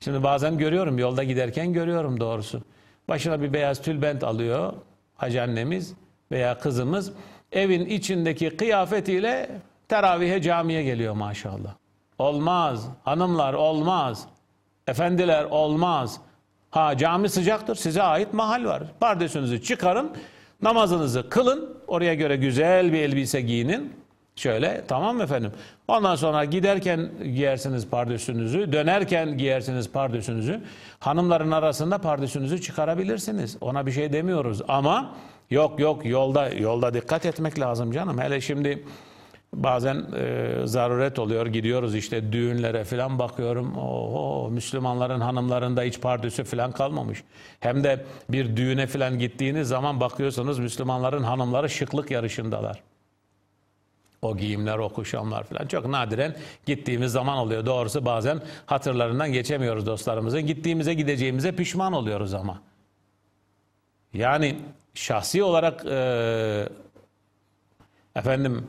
Şimdi bazen görüyorum yolda giderken görüyorum doğrusu. Başına bir beyaz tülbent alıyor hacı annemiz veya kızımız. Evin içindeki kıyafetiyle teravihe camiye geliyor maşallah. Olmaz. Hanımlar olmaz. Efendiler olmaz. Ha cami sıcaktır. Size ait mahal var. Pardesünüzü çıkarın. Namazınızı kılın. Oraya göre güzel bir elbise giyinin. Şöyle tamam efendim? Ondan sonra giderken giyersiniz pardösünüzü, dönerken giyersiniz pardösünüzü. Hanımların arasında pardösünüzü çıkarabilirsiniz. Ona bir şey demiyoruz ama yok yok yolda yolda dikkat etmek lazım canım. Hele şimdi bazen e, zaruret oluyor gidiyoruz işte düğünlere falan bakıyorum. Oho Müslümanların hanımlarında hiç pardösü falan kalmamış. Hem de bir düğüne falan gittiğiniz zaman bakıyorsunuz Müslümanların hanımları şıklık yarışındalar. O giyimler, o kuşamlar falan çok nadiren gittiğimiz zaman oluyor. Doğrusu bazen hatırlarından geçemiyoruz dostlarımızın. Gittiğimize gideceğimize pişman oluyoruz ama. Yani şahsi olarak e, efendim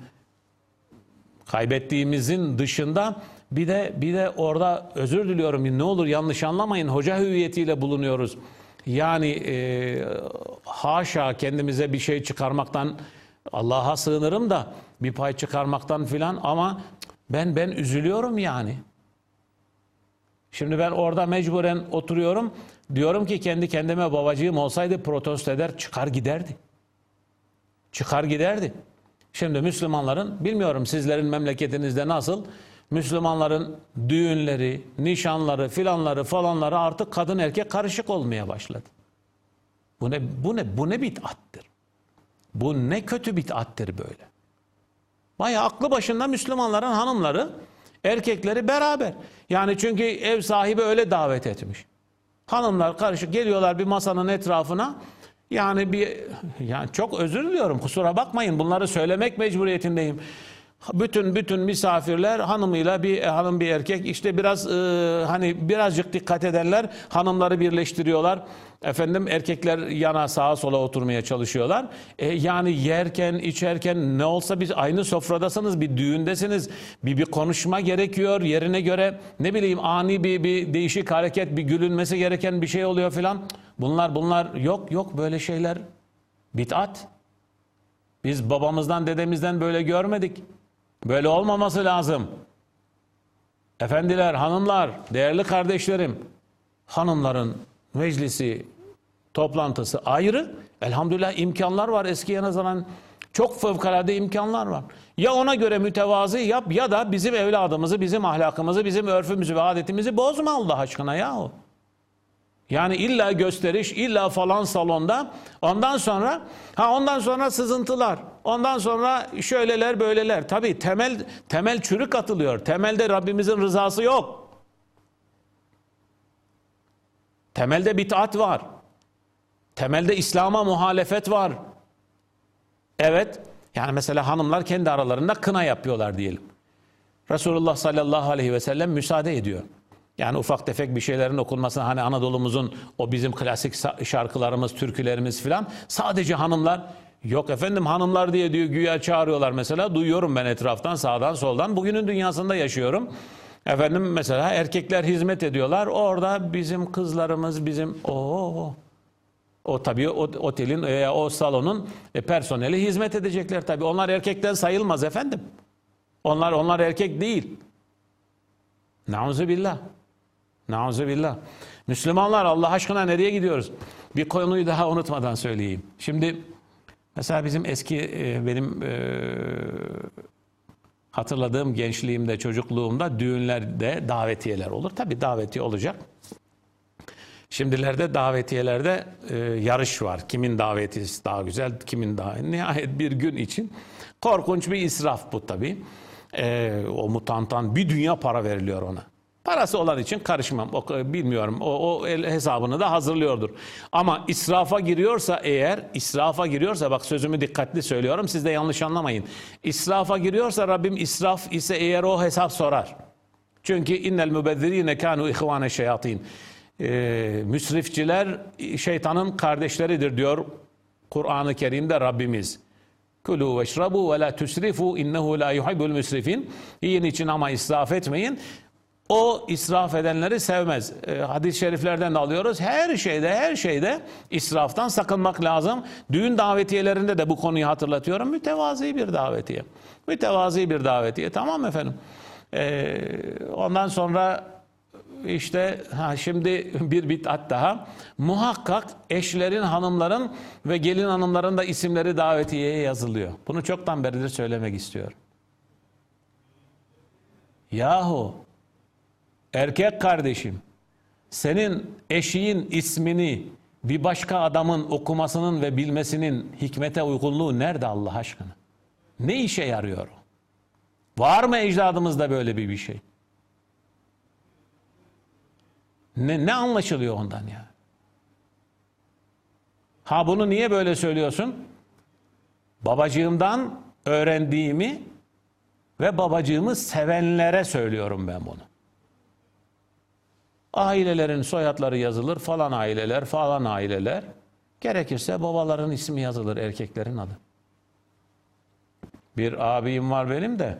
kaybettiğimizin dışında bir de bir de orada özür diliyorum ne olur yanlış anlamayın hoca hüviyetiyle bulunuyoruz. Yani e, haşa kendimize bir şey çıkarmaktan Allah'a sığınırım da bir pay çıkarmaktan filan ama ben ben üzülüyorum yani. Şimdi ben orada mecburen oturuyorum. Diyorum ki kendi kendime babacığım olsaydı protesto eder çıkar giderdi. Çıkar giderdi. Şimdi Müslümanların bilmiyorum sizlerin memleketinizde nasıl Müslümanların düğünleri, nişanları, filanları falanları artık kadın erkek karışık olmaya başladı. Bu ne bu ne bu ne bid'attır. Bu ne kötü bid'attır böyle. Bayağı aklı başında Müslümanların hanımları, erkekleri beraber. Yani çünkü ev sahibi öyle davet etmiş. Hanımlar karışık geliyorlar bir masanın etrafına. Yani bir yani çok özür diliyorum kusura bakmayın bunları söylemek mecburiyetindeyim. Bütün bütün misafirler hanımıyla bir hanım bir erkek işte biraz e, hani birazcık dikkat edenler hanımları birleştiriyorlar. Efendim erkekler yana sağa sola oturmaya çalışıyorlar. E, yani yerken içerken ne olsa biz aynı sofradasınız bir düğündesiniz. Bir bir konuşma gerekiyor yerine göre ne bileyim ani bir bir değişik hareket bir gülünmesi gereken bir şey oluyor filan. Bunlar bunlar yok yok böyle şeyler bid'at. Biz babamızdan dedemizden böyle görmedik. Böyle olmaması lazım. Efendiler, hanımlar, değerli kardeşlerim, hanımların meclisi, toplantısı ayrı. Elhamdülillah imkanlar var eskiye nazaran. Çok fevkalade imkanlar var. Ya ona göre mütevazı yap ya da bizim evladımızı, bizim ahlakımızı, bizim örfümüzü ve adetimizi bozma Allah aşkına yahu. Yani illa gösteriş, illa falan salonda. Ondan sonra ha ondan sonra sızıntılar. Ondan sonra şöyleler böyleler. Tabii temel temel çürük atılıyor. Temelde Rabbimizin rızası yok. Temelde bid'at var. Temelde İslam'a muhalefet var. Evet. Yani mesela hanımlar kendi aralarında kına yapıyorlar diyelim. Resulullah sallallahu aleyhi ve sellem müsaade ediyor. Yani ufak tefek bir şeylerin okunmasına hani Anadolu'muzun o bizim klasik şarkılarımız, türkülerimiz filan sadece hanımlar yok efendim hanımlar diye diyor güya çağırıyorlar mesela duyuyorum ben etraftan sağdan soldan bugünün dünyasında yaşıyorum. Efendim mesela erkekler hizmet ediyorlar orada bizim kızlarımız bizim o o tabii o otelin veya o salonun e, personeli hizmet edecekler tabii. Onlar erkekten sayılmaz efendim. Onlar onlar erkek değil. Nauzu billah. Nauzubillah. Müslümanlar Allah aşkına nereye gidiyoruz? Bir konuyu daha unutmadan söyleyeyim. Şimdi mesela bizim eski e, benim e, hatırladığım gençliğimde, çocukluğumda düğünlerde davetiyeler olur. Tabi davetiye olacak. Şimdilerde davetiyelerde e, yarış var. Kimin davetiyesi daha güzel, kimin daha... Nihayet bir gün için korkunç bir israf bu tabi. E, o mutantan bir dünya para veriliyor ona. Parası olan için karışmam. O, bilmiyorum. O, o hesabını da hazırlıyordur. Ama israfa giriyorsa eğer, israfa giriyorsa bak sözümü dikkatli söylüyorum. Siz de yanlış anlamayın. İsrafa giriyorsa Rabbim israf ise eğer o hesap sorar. Çünkü innel mübezzirine kanu ihvane şeyatin. Ee, müsrifçiler şeytanın kardeşleridir diyor Kur'an-ı Kerim'de Rabbimiz. Kulu veşrabu ve la tusrifu innehu la yuhibbul müsrifin. Yiyin için ama israf etmeyin. O israf edenleri sevmez. E, hadis-i şeriflerden de alıyoruz. Her şeyde her şeyde israftan sakınmak lazım. Düğün davetiyelerinde de bu konuyu hatırlatıyorum. Mütevazi bir davetiye. Mütevazi bir davetiye. Tamam efendim. E, ondan sonra işte ha şimdi bir bid'at daha. Muhakkak eşlerin, hanımların ve gelin hanımların da isimleri davetiyeye yazılıyor. Bunu çoktan beridir söylemek istiyorum. Yahu Erkek kardeşim, senin eşiğin ismini bir başka adamın okumasının ve bilmesinin hikmete uygunluğu nerede Allah aşkına? Ne işe yarıyor? Var mı ecdadımızda böyle bir bir şey? Ne, ne anlaşılıyor ondan ya? Ha bunu niye böyle söylüyorsun? Babacığımdan öğrendiğimi ve babacığımı sevenlere söylüyorum ben bunu. Ailelerin soyadları yazılır falan aileler falan aileler. Gerekirse babaların ismi yazılır erkeklerin adı. Bir abim var benim de.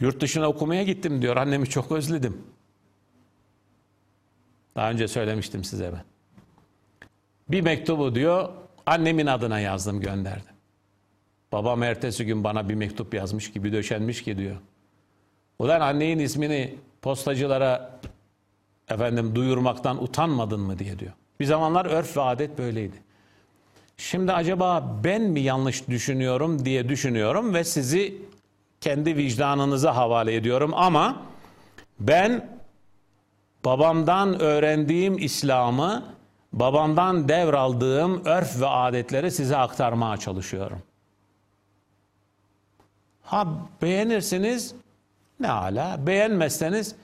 Yurt dışına okumaya gittim diyor. Annemi çok özledim. Daha önce söylemiştim size ben. Bir mektubu diyor annemin adına yazdım gönderdim. Babam ertesi gün bana bir mektup yazmış gibi döşenmiş ki diyor. Ulan annenin ismini postacılara efendim duyurmaktan utanmadın mı diye diyor. Bir zamanlar örf ve adet böyleydi. Şimdi acaba ben mi yanlış düşünüyorum diye düşünüyorum ve sizi kendi vicdanınıza havale ediyorum ama ben babamdan öğrendiğim İslam'ı, babamdan devraldığım örf ve adetleri size aktarmaya çalışıyorum. Ha beğenirsiniz ne ala. Beğenmezseniz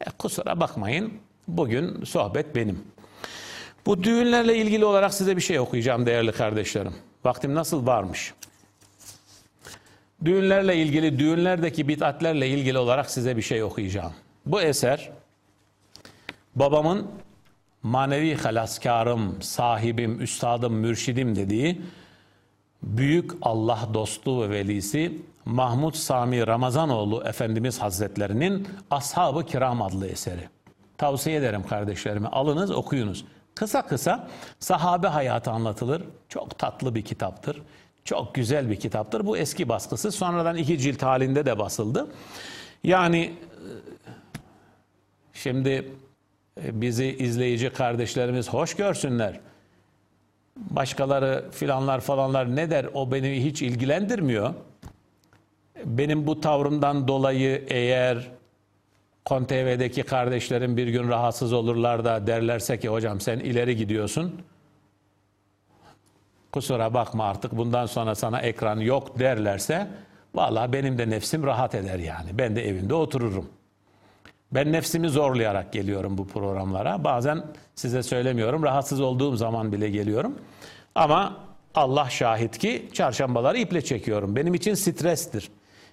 e, kusura bakmayın. Bugün sohbet benim. Bu düğünlerle ilgili olarak size bir şey okuyacağım değerli kardeşlerim. Vaktim nasıl varmış? Düğünlerle ilgili, düğünlerdeki bid'atlerle ilgili olarak size bir şey okuyacağım. Bu eser babamın manevi halaskarım, sahibim, üstadım, mürşidim dediği büyük Allah dostu ve velisi Mahmud Sami Ramazanoğlu Efendimiz Hazretlerinin Ashab-ı Kiram adlı eseri. Tavsiye ederim kardeşlerime. Alınız okuyunuz. Kısa kısa sahabe hayatı anlatılır. Çok tatlı bir kitaptır. Çok güzel bir kitaptır. Bu eski baskısı. Sonradan iki cilt halinde de basıldı. Yani e, şimdi e, bizi izleyici kardeşlerimiz hoş görsünler. Başkaları filanlar falanlar ne der o beni hiç ilgilendirmiyor. Benim bu tavrımdan dolayı eğer KonTV'deki kardeşlerim bir gün rahatsız olurlar da derlerse ki hocam sen ileri gidiyorsun. Kusura bakma artık bundan sonra sana ekran yok derlerse valla benim de nefsim rahat eder yani. Ben de evimde otururum. Ben nefsimi zorlayarak geliyorum bu programlara. Bazen size söylemiyorum. Rahatsız olduğum zaman bile geliyorum. Ama Allah şahit ki çarşambaları iple çekiyorum. Benim için strestir.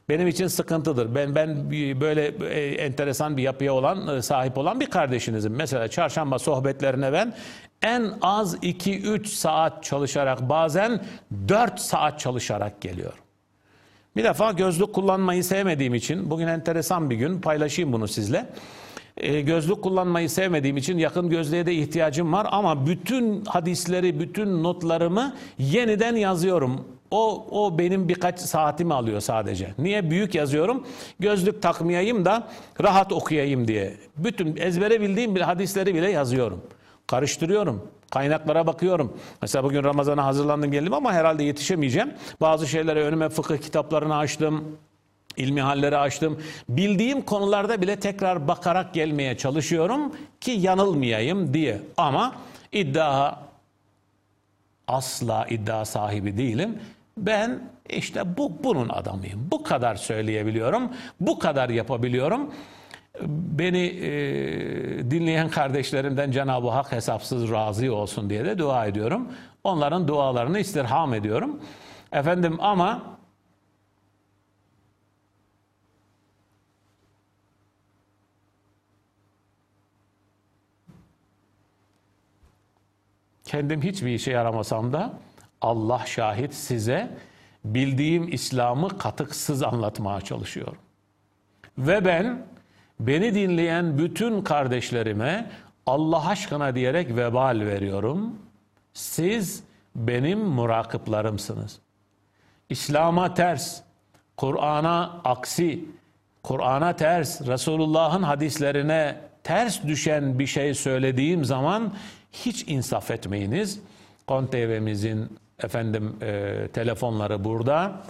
Benim için sıkıntıdır. Ben ben böyle e, enteresan bir yapıya olan e, sahip olan bir kardeşinizim. Mesela çarşamba sohbetlerine ben en az 2-3 saat çalışarak bazen 4 saat çalışarak geliyorum. Bir defa gözlük kullanmayı sevmediğim için bugün enteresan bir gün paylaşayım bunu sizle. E, gözlük kullanmayı sevmediğim için yakın gözlüğe de ihtiyacım var ama bütün hadisleri, bütün notlarımı yeniden yazıyorum. O, o benim birkaç saatimi alıyor sadece. Niye? Büyük yazıyorum. Gözlük takmayayım da rahat okuyayım diye. Bütün ezbere bildiğim bir hadisleri bile yazıyorum. Karıştırıyorum. Kaynaklara bakıyorum. Mesela bugün Ramazan'a hazırlandım geldim ama herhalde yetişemeyeceğim. Bazı şeyleri önüme fıkıh kitaplarını açtım. ilmi halleri açtım. Bildiğim konularda bile tekrar bakarak gelmeye çalışıyorum ki yanılmayayım diye. Ama iddia asla iddia sahibi değilim. Ben işte bu bunun adamıyım. Bu kadar söyleyebiliyorum. Bu kadar yapabiliyorum. Beni e, dinleyen kardeşlerimden Cenab-ı Hak hesapsız razı olsun diye de dua ediyorum. Onların dualarını istirham ediyorum. Efendim ama kendim hiçbir işe yaramasam da Allah şahit size bildiğim İslam'ı katıksız anlatmaya çalışıyorum. Ve ben beni dinleyen bütün kardeşlerime Allah aşkına diyerek vebal veriyorum. Siz benim murakıplarımsınız. İslam'a ters, Kur'an'a aksi, Kur'an'a ters, Resulullah'ın hadislerine ters düşen bir şey söylediğim zaman hiç insaf etmeyiniz. Kon TV'mizin efendim e, telefonları burada.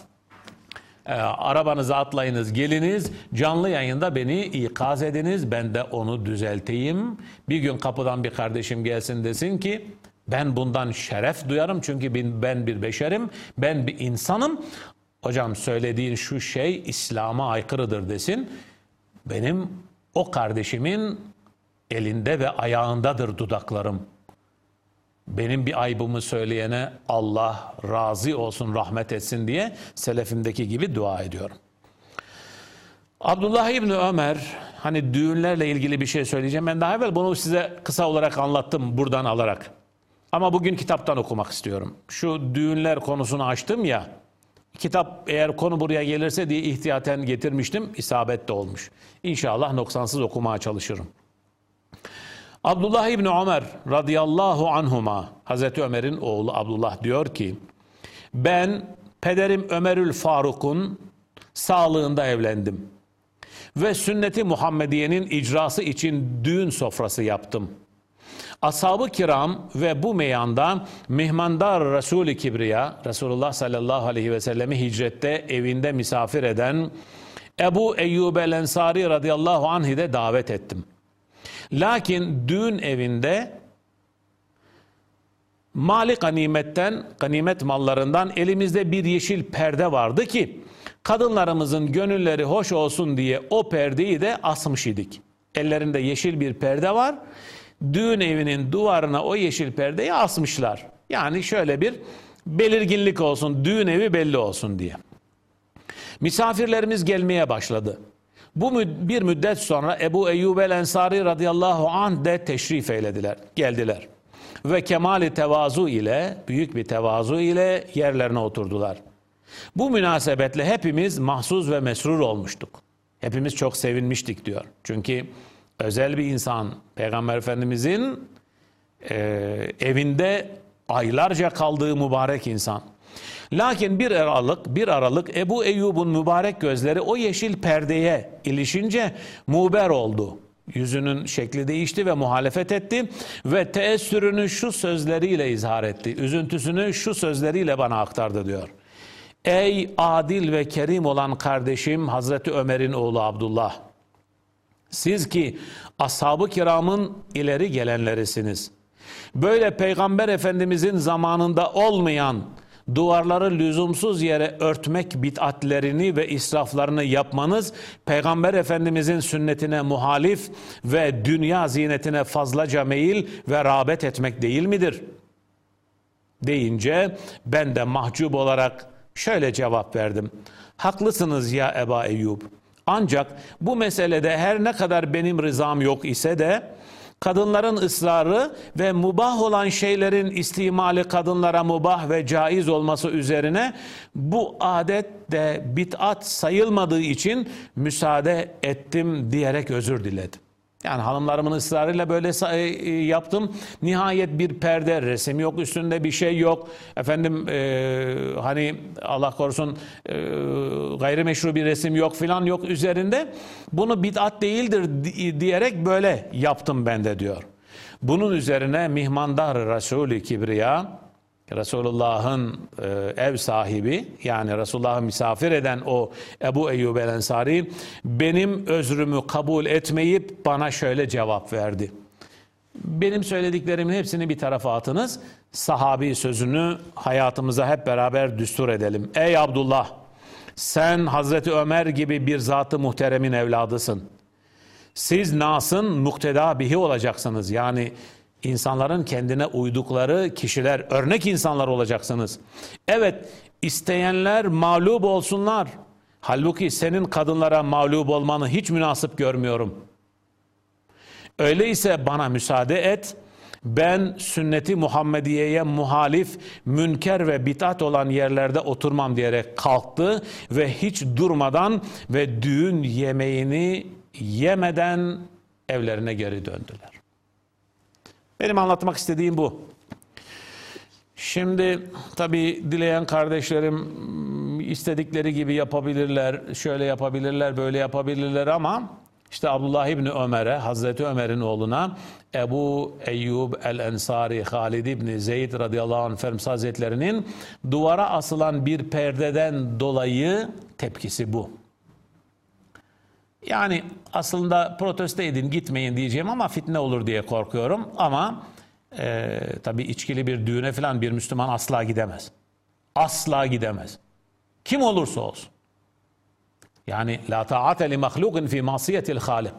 E, arabanıza atlayınız, geliniz. Canlı yayında beni ikaz ediniz. Ben de onu düzelteyim. Bir gün kapıdan bir kardeşim gelsin desin ki ben bundan şeref duyarım çünkü ben bir beşerim, ben bir insanım. Hocam söylediğin şu şey İslam'a aykırıdır desin. Benim o kardeşimin elinde ve ayağındadır dudaklarım. Benim bir aybımı söyleyene Allah razı olsun, rahmet etsin diye selefimdeki gibi dua ediyorum. Abdullah İbni Ömer, hani düğünlerle ilgili bir şey söyleyeceğim. Ben daha evvel bunu size kısa olarak anlattım buradan alarak. Ama bugün kitaptan okumak istiyorum. Şu düğünler konusunu açtım ya, kitap eğer konu buraya gelirse diye ihtiyaten getirmiştim, isabet de olmuş. İnşallah noksansız okumaya çalışırım. Abdullah İbni Ömer radıyallahu anhuma Hazreti Ömer'in oğlu Abdullah diyor ki ben pederim Ömerül Faruk'un sağlığında evlendim ve sünneti Muhammediye'nin icrası için düğün sofrası yaptım. Ashab-ı kiram ve bu meyanda mihmandar Resul-i Kibriya, Resulullah sallallahu aleyhi ve sellemi hicrette evinde misafir eden Ebu Eyyub el Ensari radıyallahu anh'i de davet ettim.'' Lakin düğün evinde mali ganimetten, ganimet mallarından elimizde bir yeşil perde vardı ki kadınlarımızın gönülleri hoş olsun diye o perdeyi de asmış idik. Ellerinde yeşil bir perde var. Düğün evinin duvarına o yeşil perdeyi asmışlar. Yani şöyle bir belirginlik olsun, düğün evi belli olsun diye. Misafirlerimiz gelmeye başladı. Bu bir müddet sonra Ebu Eyyub el Ensari radıyallahu anh de teşrif eylediler, geldiler. Ve kemali tevazu ile, büyük bir tevazu ile yerlerine oturdular. Bu münasebetle hepimiz mahsuz ve mesrur olmuştuk. Hepimiz çok sevinmiştik diyor. Çünkü özel bir insan, Peygamber Efendimizin e, evinde aylarca kaldığı mübarek insan. Lakin bir aralık, bir aralık Ebu Eyyub'un mübarek gözleri o yeşil perdeye ilişince muber oldu. Yüzünün şekli değişti ve muhalefet etti ve teessürünü şu sözleriyle izhar etti. Üzüntüsünü şu sözleriyle bana aktardı diyor. Ey adil ve kerim olan kardeşim Hazreti Ömer'in oğlu Abdullah. Siz ki ashab-ı kiramın ileri gelenlerisiniz. Böyle peygamber efendimizin zamanında olmayan duvarları lüzumsuz yere örtmek bid'atlerini ve israflarını yapmanız Peygamber Efendimizin sünnetine muhalif ve dünya zinetine fazlaca meyil ve rağbet etmek değil midir? Deyince ben de mahcup olarak şöyle cevap verdim. Haklısınız ya Eba Eyyub. Ancak bu meselede her ne kadar benim rızam yok ise de kadınların ısrarı ve mubah olan şeylerin istimali kadınlara mubah ve caiz olması üzerine bu adet de bit'at sayılmadığı için müsaade ettim diyerek özür diledim. Yani hanımlarımın ısrarıyla böyle e, e, yaptım. Nihayet bir perde, resim yok, üstünde bir şey yok. Efendim e, hani Allah korusun e, gayrimeşru bir resim yok filan yok üzerinde. Bunu bid'at değildir diyerek böyle yaptım ben de diyor. Bunun üzerine mihmandar Resulü Kibriya Resulullah'ın e, ev sahibi yani Resulullah'ı misafir eden o Ebu Eyyub el Ensari benim özrümü kabul etmeyip bana şöyle cevap verdi. Benim söylediklerimin hepsini bir tarafa atınız. Sahabi sözünü hayatımıza hep beraber düstur edelim. Ey Abdullah sen Hazreti Ömer gibi bir zatı muhteremin evladısın. Siz Nas'ın mukteda bihi olacaksınız. Yani insanların kendine uydukları kişiler, örnek insanlar olacaksınız. Evet, isteyenler mağlup olsunlar. Halbuki senin kadınlara mağlup olmanı hiç münasip görmüyorum. Öyleyse bana müsaade et. Ben sünneti Muhammediye'ye muhalif, münker ve bitat olan yerlerde oturmam diyerek kalktı ve hiç durmadan ve düğün yemeğini yemeden evlerine geri döndüler. Benim anlatmak istediğim bu. Şimdi tabi dileyen kardeşlerim istedikleri gibi yapabilirler, şöyle yapabilirler, böyle yapabilirler ama işte Abdullah İbni Ömer'e, Hazreti Ömer'in oğluna Ebu Eyyub el-Ensari, Halid İbni Zeyd radıyallahu anh Efendimiz Hazretleri'nin duvara asılan bir perdeden dolayı tepkisi bu. Yani aslında protesto edin gitmeyin diyeceğim ama fitne olur diye korkuyorum. Ama e, tabii içkili bir düğüne falan bir Müslüman asla gidemez. Asla gidemez. Kim olursa olsun. Yani la ta'ate li mahlukin fi masiyetil halik.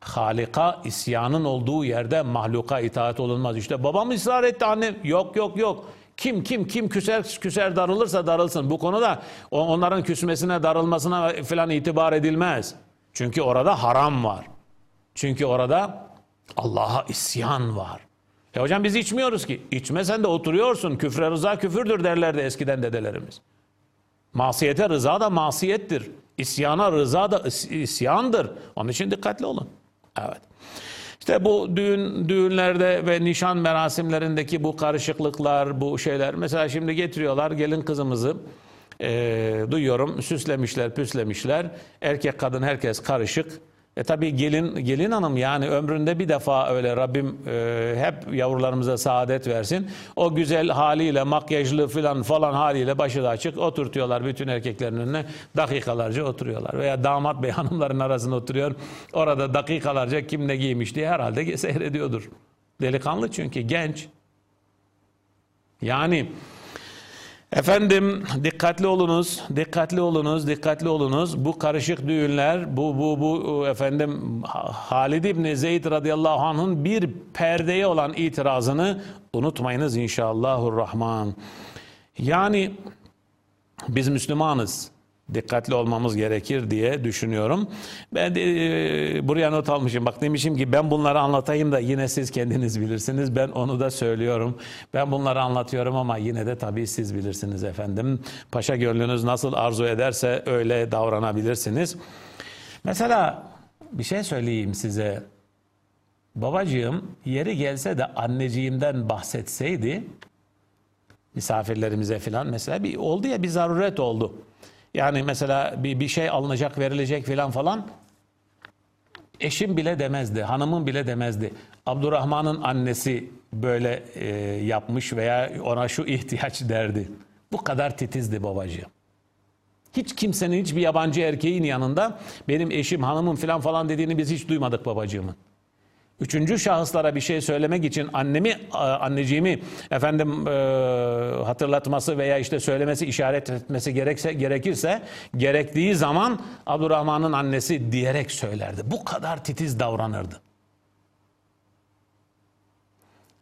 Halika isyanın olduğu yerde mahluka itaat olunmaz. İşte babam ısrar etti annem. Yok yok yok. Kim kim kim küser küser darılırsa darılsın. Bu konuda onların küsmesine darılmasına falan itibar edilmez. Çünkü orada haram var. Çünkü orada Allah'a isyan var. E hocam biz içmiyoruz ki. İçmesen de oturuyorsun. Küfre rıza küfürdür derlerdi eskiden dedelerimiz. Masiyete rıza da masiyettir. İsyana rıza da isyandır. Onun için dikkatli olun. Evet. İşte bu düğün düğünlerde ve nişan merasimlerindeki bu karışıklıklar, bu şeyler. Mesela şimdi getiriyorlar gelin kızımızı e, duyuyorum süslemişler püslemişler erkek kadın herkes karışık e tabi gelin gelin hanım yani ömründe bir defa öyle Rabbim e, hep yavrularımıza saadet versin. O güzel haliyle makyajlı filan falan haliyle başı da açık oturtuyorlar bütün erkeklerin önüne dakikalarca oturuyorlar. Veya damat bey hanımların arasında oturuyor. Orada dakikalarca kim ne giymiş diye herhalde seyrediyordur. Delikanlı çünkü genç. Yani Efendim dikkatli olunuz, dikkatli olunuz, dikkatli olunuz. Bu karışık düğünler, bu bu bu efendim Halid İbni Zeyd radıyallahu anh'ın bir perdeye olan itirazını unutmayınız inşallahurrahman. Yani biz Müslümanız. Dikkatli olmamız gerekir diye düşünüyorum. Ben de, e, buraya not almışım. Bak demişim ki ben bunları anlatayım da yine siz kendiniz bilirsiniz. Ben onu da söylüyorum. Ben bunları anlatıyorum ama yine de tabii siz bilirsiniz efendim. Paşa gönlünüz nasıl arzu ederse öyle davranabilirsiniz. Mesela bir şey söyleyeyim size. Babacığım yeri gelse de anneciğimden bahsetseydi misafirlerimize filan mesela bir oldu ya bir zaruret oldu. Yani mesela bir, bir şey alınacak verilecek filan falan eşim bile demezdi, hanımın bile demezdi. Abdurrahman'ın annesi böyle e, yapmış veya ona şu ihtiyaç derdi. Bu kadar titizdi babacığım. Hiç kimsenin, hiçbir yabancı erkeğin yanında benim eşim, hanımım filan falan dediğini biz hiç duymadık babacığımın. Üçüncü şahıslara bir şey söylemek için annemi, anneciğimi efendim e, hatırlatması veya işte söylemesi, işaret etmesi gerekse gerekirse gerektiği zaman Abdurrahman'ın annesi diyerek söylerdi. Bu kadar titiz davranırdı.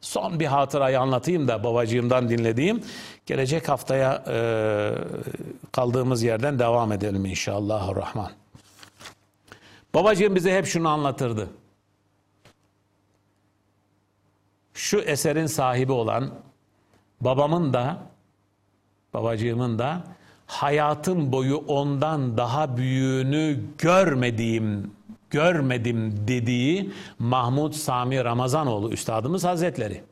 Son bir hatırayı anlatayım da babacığımdan dinlediğim. Gelecek haftaya e, kaldığımız yerden devam edelim inşallah rahman. Babacığım bize hep şunu anlatırdı. Şu eserin sahibi olan babamın da babacığımın da hayatım boyu ondan daha büyüğünü görmediğim görmedim dediği Mahmud Sami Ramazanoğlu Üstadımız Hazretleri.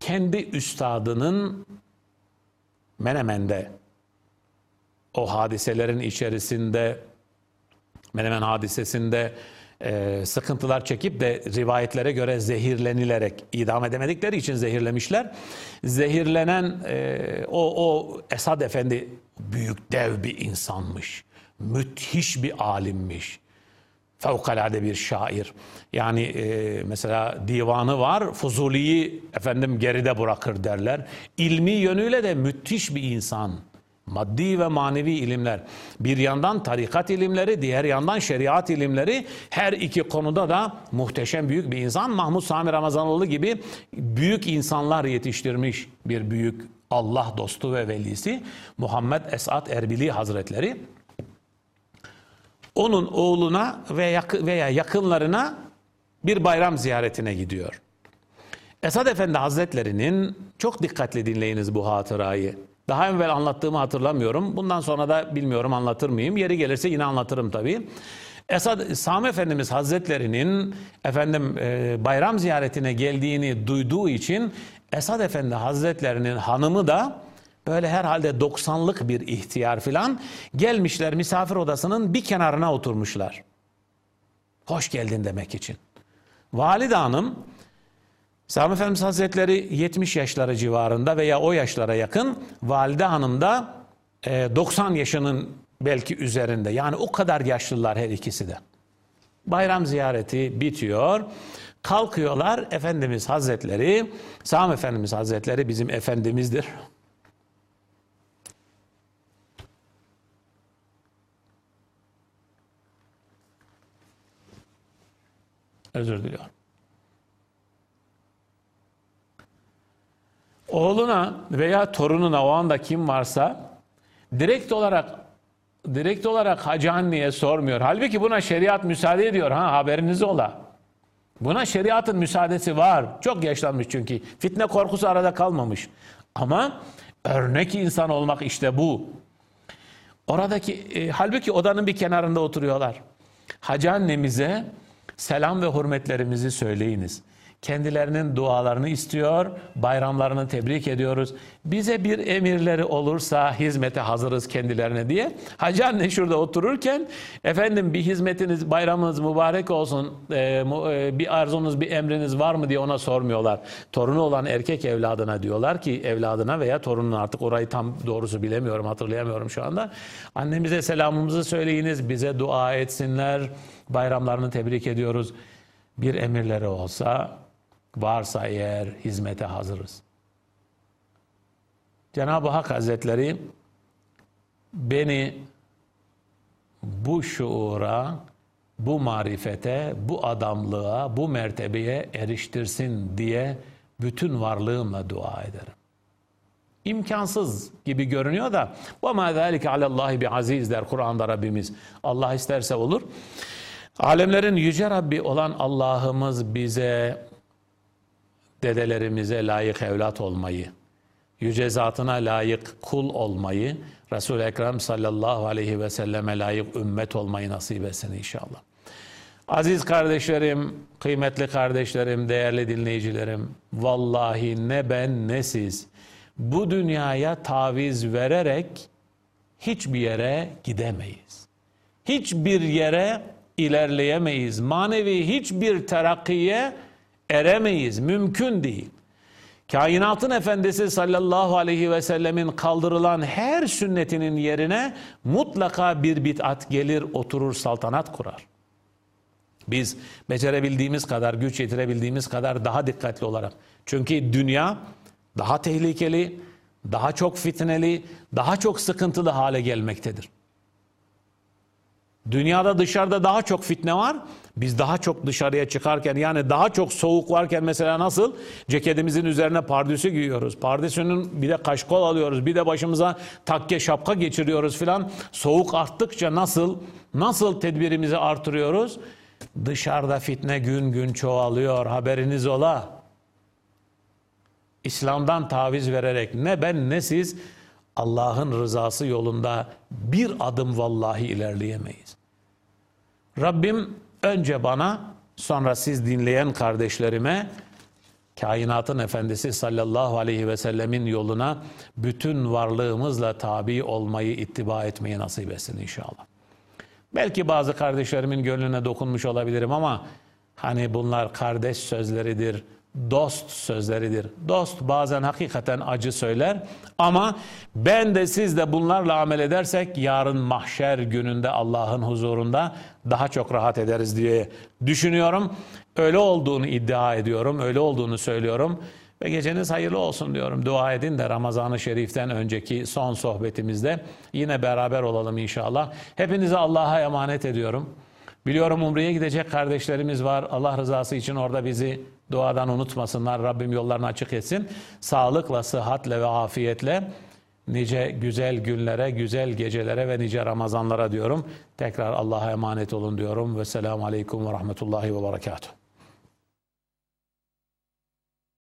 Kendi üstadının Menemen'de o hadiselerin içerisinde Menemen hadisesinde e, sıkıntılar çekip de rivayetlere göre zehirlenilerek idam edemedikleri için zehirlemişler. Zehirlenen e, o, o Esad Efendi büyük dev bir insanmış müthiş bir alimmiş. Fevkalade bir şair. Yani e, mesela divanı var, Fuzuli'yi efendim geride bırakır derler. İlmi yönüyle de müthiş bir insan. Maddi ve manevi ilimler. Bir yandan tarikat ilimleri, diğer yandan şeriat ilimleri. Her iki konuda da muhteşem büyük bir insan. Mahmud Sami Ramazanoğlu gibi büyük insanlar yetiştirmiş bir büyük Allah dostu ve velisi Muhammed Esat Erbili Hazretleri onun oğluna veya yakınlarına bir bayram ziyaretine gidiyor. Esad Efendi Hazretleri'nin çok dikkatli dinleyiniz bu hatırayı. Daha evvel anlattığımı hatırlamıyorum. Bundan sonra da bilmiyorum anlatır mıyım. Yeri gelirse yine anlatırım tabii. Esad Sami Efendimiz Hazretleri'nin efendim e, bayram ziyaretine geldiğini duyduğu için Esad Efendi Hazretleri'nin hanımı da Böyle herhalde 90'lık bir ihtiyar filan gelmişler misafir odasının bir kenarına oturmuşlar. Hoş geldin demek için. Valide Hanım Sami Efendimiz Hazretleri 70 yaşları civarında veya o yaşlara yakın. Valide Hanım da 90 e, yaşının belki üzerinde. Yani o kadar yaşlılar her ikisi de. Bayram ziyareti bitiyor. Kalkıyorlar Efendimiz Hazretleri, Sami Efendimiz Hazretleri bizim Efendimizdir. Özür diliyorum. Oğluna veya torununa o anda kim varsa direkt olarak direkt olarak hacı anneye sormuyor. Halbuki buna şeriat müsaade ediyor ha haberiniz ola. Buna şeriatın müsaadesi var. Çok yaşlanmış çünkü. Fitne korkusu arada kalmamış. Ama örnek insan olmak işte bu. Oradaki e, halbuki odanın bir kenarında oturuyorlar. Hacı annemize selam ve hürmetlerimizi söyleyiniz. Kendilerinin dualarını istiyor, bayramlarını tebrik ediyoruz. Bize bir emirleri olursa hizmete hazırız kendilerine diye. Hacı anne şurada otururken efendim bir hizmetiniz, bayramınız mübarek olsun, e, e, bir arzunuz, bir emriniz var mı diye ona sormuyorlar. Torunu olan erkek evladına diyorlar ki evladına veya torununa artık orayı tam doğrusu bilemiyorum, hatırlayamıyorum şu anda. Annemize selamımızı söyleyiniz, bize dua etsinler, bayramlarını tebrik ediyoruz. Bir emirleri olsa varsa eğer hizmete hazırız. Cenab-ı Hak Hazretleri beni bu şuura, bu marifete, bu adamlığa, bu mertebeye eriştirsin diye bütün varlığımla dua ederim. İmkansız gibi görünüyor da ve ma zalike alallahi bi aziz der Kur'an'da Rabbimiz. Allah isterse olur. Alemlerin yüce Rabbi olan Allah'ımız bize dedelerimize layık evlat olmayı, yüce zatına layık kul olmayı, Resul-i Ekrem sallallahu aleyhi ve selleme layık ümmet olmayı nasip etsin inşallah. Aziz kardeşlerim, kıymetli kardeşlerim, değerli dinleyicilerim, vallahi ne ben ne siz bu dünyaya taviz vererek hiçbir yere gidemeyiz. Hiçbir yere ilerleyemeyiz. Manevi hiçbir terakkiye eremeyiz. Mümkün değil. Kainatın efendisi sallallahu aleyhi ve sellemin kaldırılan her sünnetinin yerine mutlaka bir bid'at gelir oturur saltanat kurar. Biz becerebildiğimiz kadar, güç yetirebildiğimiz kadar daha dikkatli olarak. Çünkü dünya daha tehlikeli, daha çok fitneli, daha çok sıkıntılı hale gelmektedir. Dünyada dışarıda daha çok fitne var. Biz daha çok dışarıya çıkarken yani daha çok soğuk varken mesela nasıl ceketimizin üzerine pardüsü giyiyoruz. Pardüsünün bir de kaşkol alıyoruz. Bir de başımıza takke şapka geçiriyoruz filan. Soğuk arttıkça nasıl nasıl tedbirimizi artırıyoruz? Dışarıda fitne gün gün çoğalıyor. Haberiniz ola. İslam'dan taviz vererek ne ben ne siz Allah'ın rızası yolunda bir adım vallahi ilerleyemeyiz. Rabbim önce bana sonra siz dinleyen kardeşlerime kainatın efendisi sallallahu aleyhi ve sellemin yoluna bütün varlığımızla tabi olmayı, ittiba etmeyi nasip etsin inşallah. Belki bazı kardeşlerimin gönlüne dokunmuş olabilirim ama hani bunlar kardeş sözleridir, dost sözleridir. Dost bazen hakikaten acı söyler ama ben de siz de bunlarla amel edersek yarın mahşer gününde Allah'ın huzurunda daha çok rahat ederiz diye düşünüyorum. Öyle olduğunu iddia ediyorum, öyle olduğunu söylüyorum. Ve geceniz hayırlı olsun diyorum. Dua edin de Ramazan-ı Şerif'ten önceki son sohbetimizde yine beraber olalım inşallah. Hepinizi Allah'a emanet ediyorum. Biliyorum Umre'ye gidecek kardeşlerimiz var. Allah rızası için orada bizi duadan unutmasınlar. Rabbim yollarını açık etsin. Sağlıkla, sıhhatle ve afiyetle nice güzel günlere, güzel gecelere ve nice Ramazanlara diyorum. Tekrar Allah'a emanet olun diyorum. Ve selamu aleyküm ve rahmetullahi ve berekatuhu.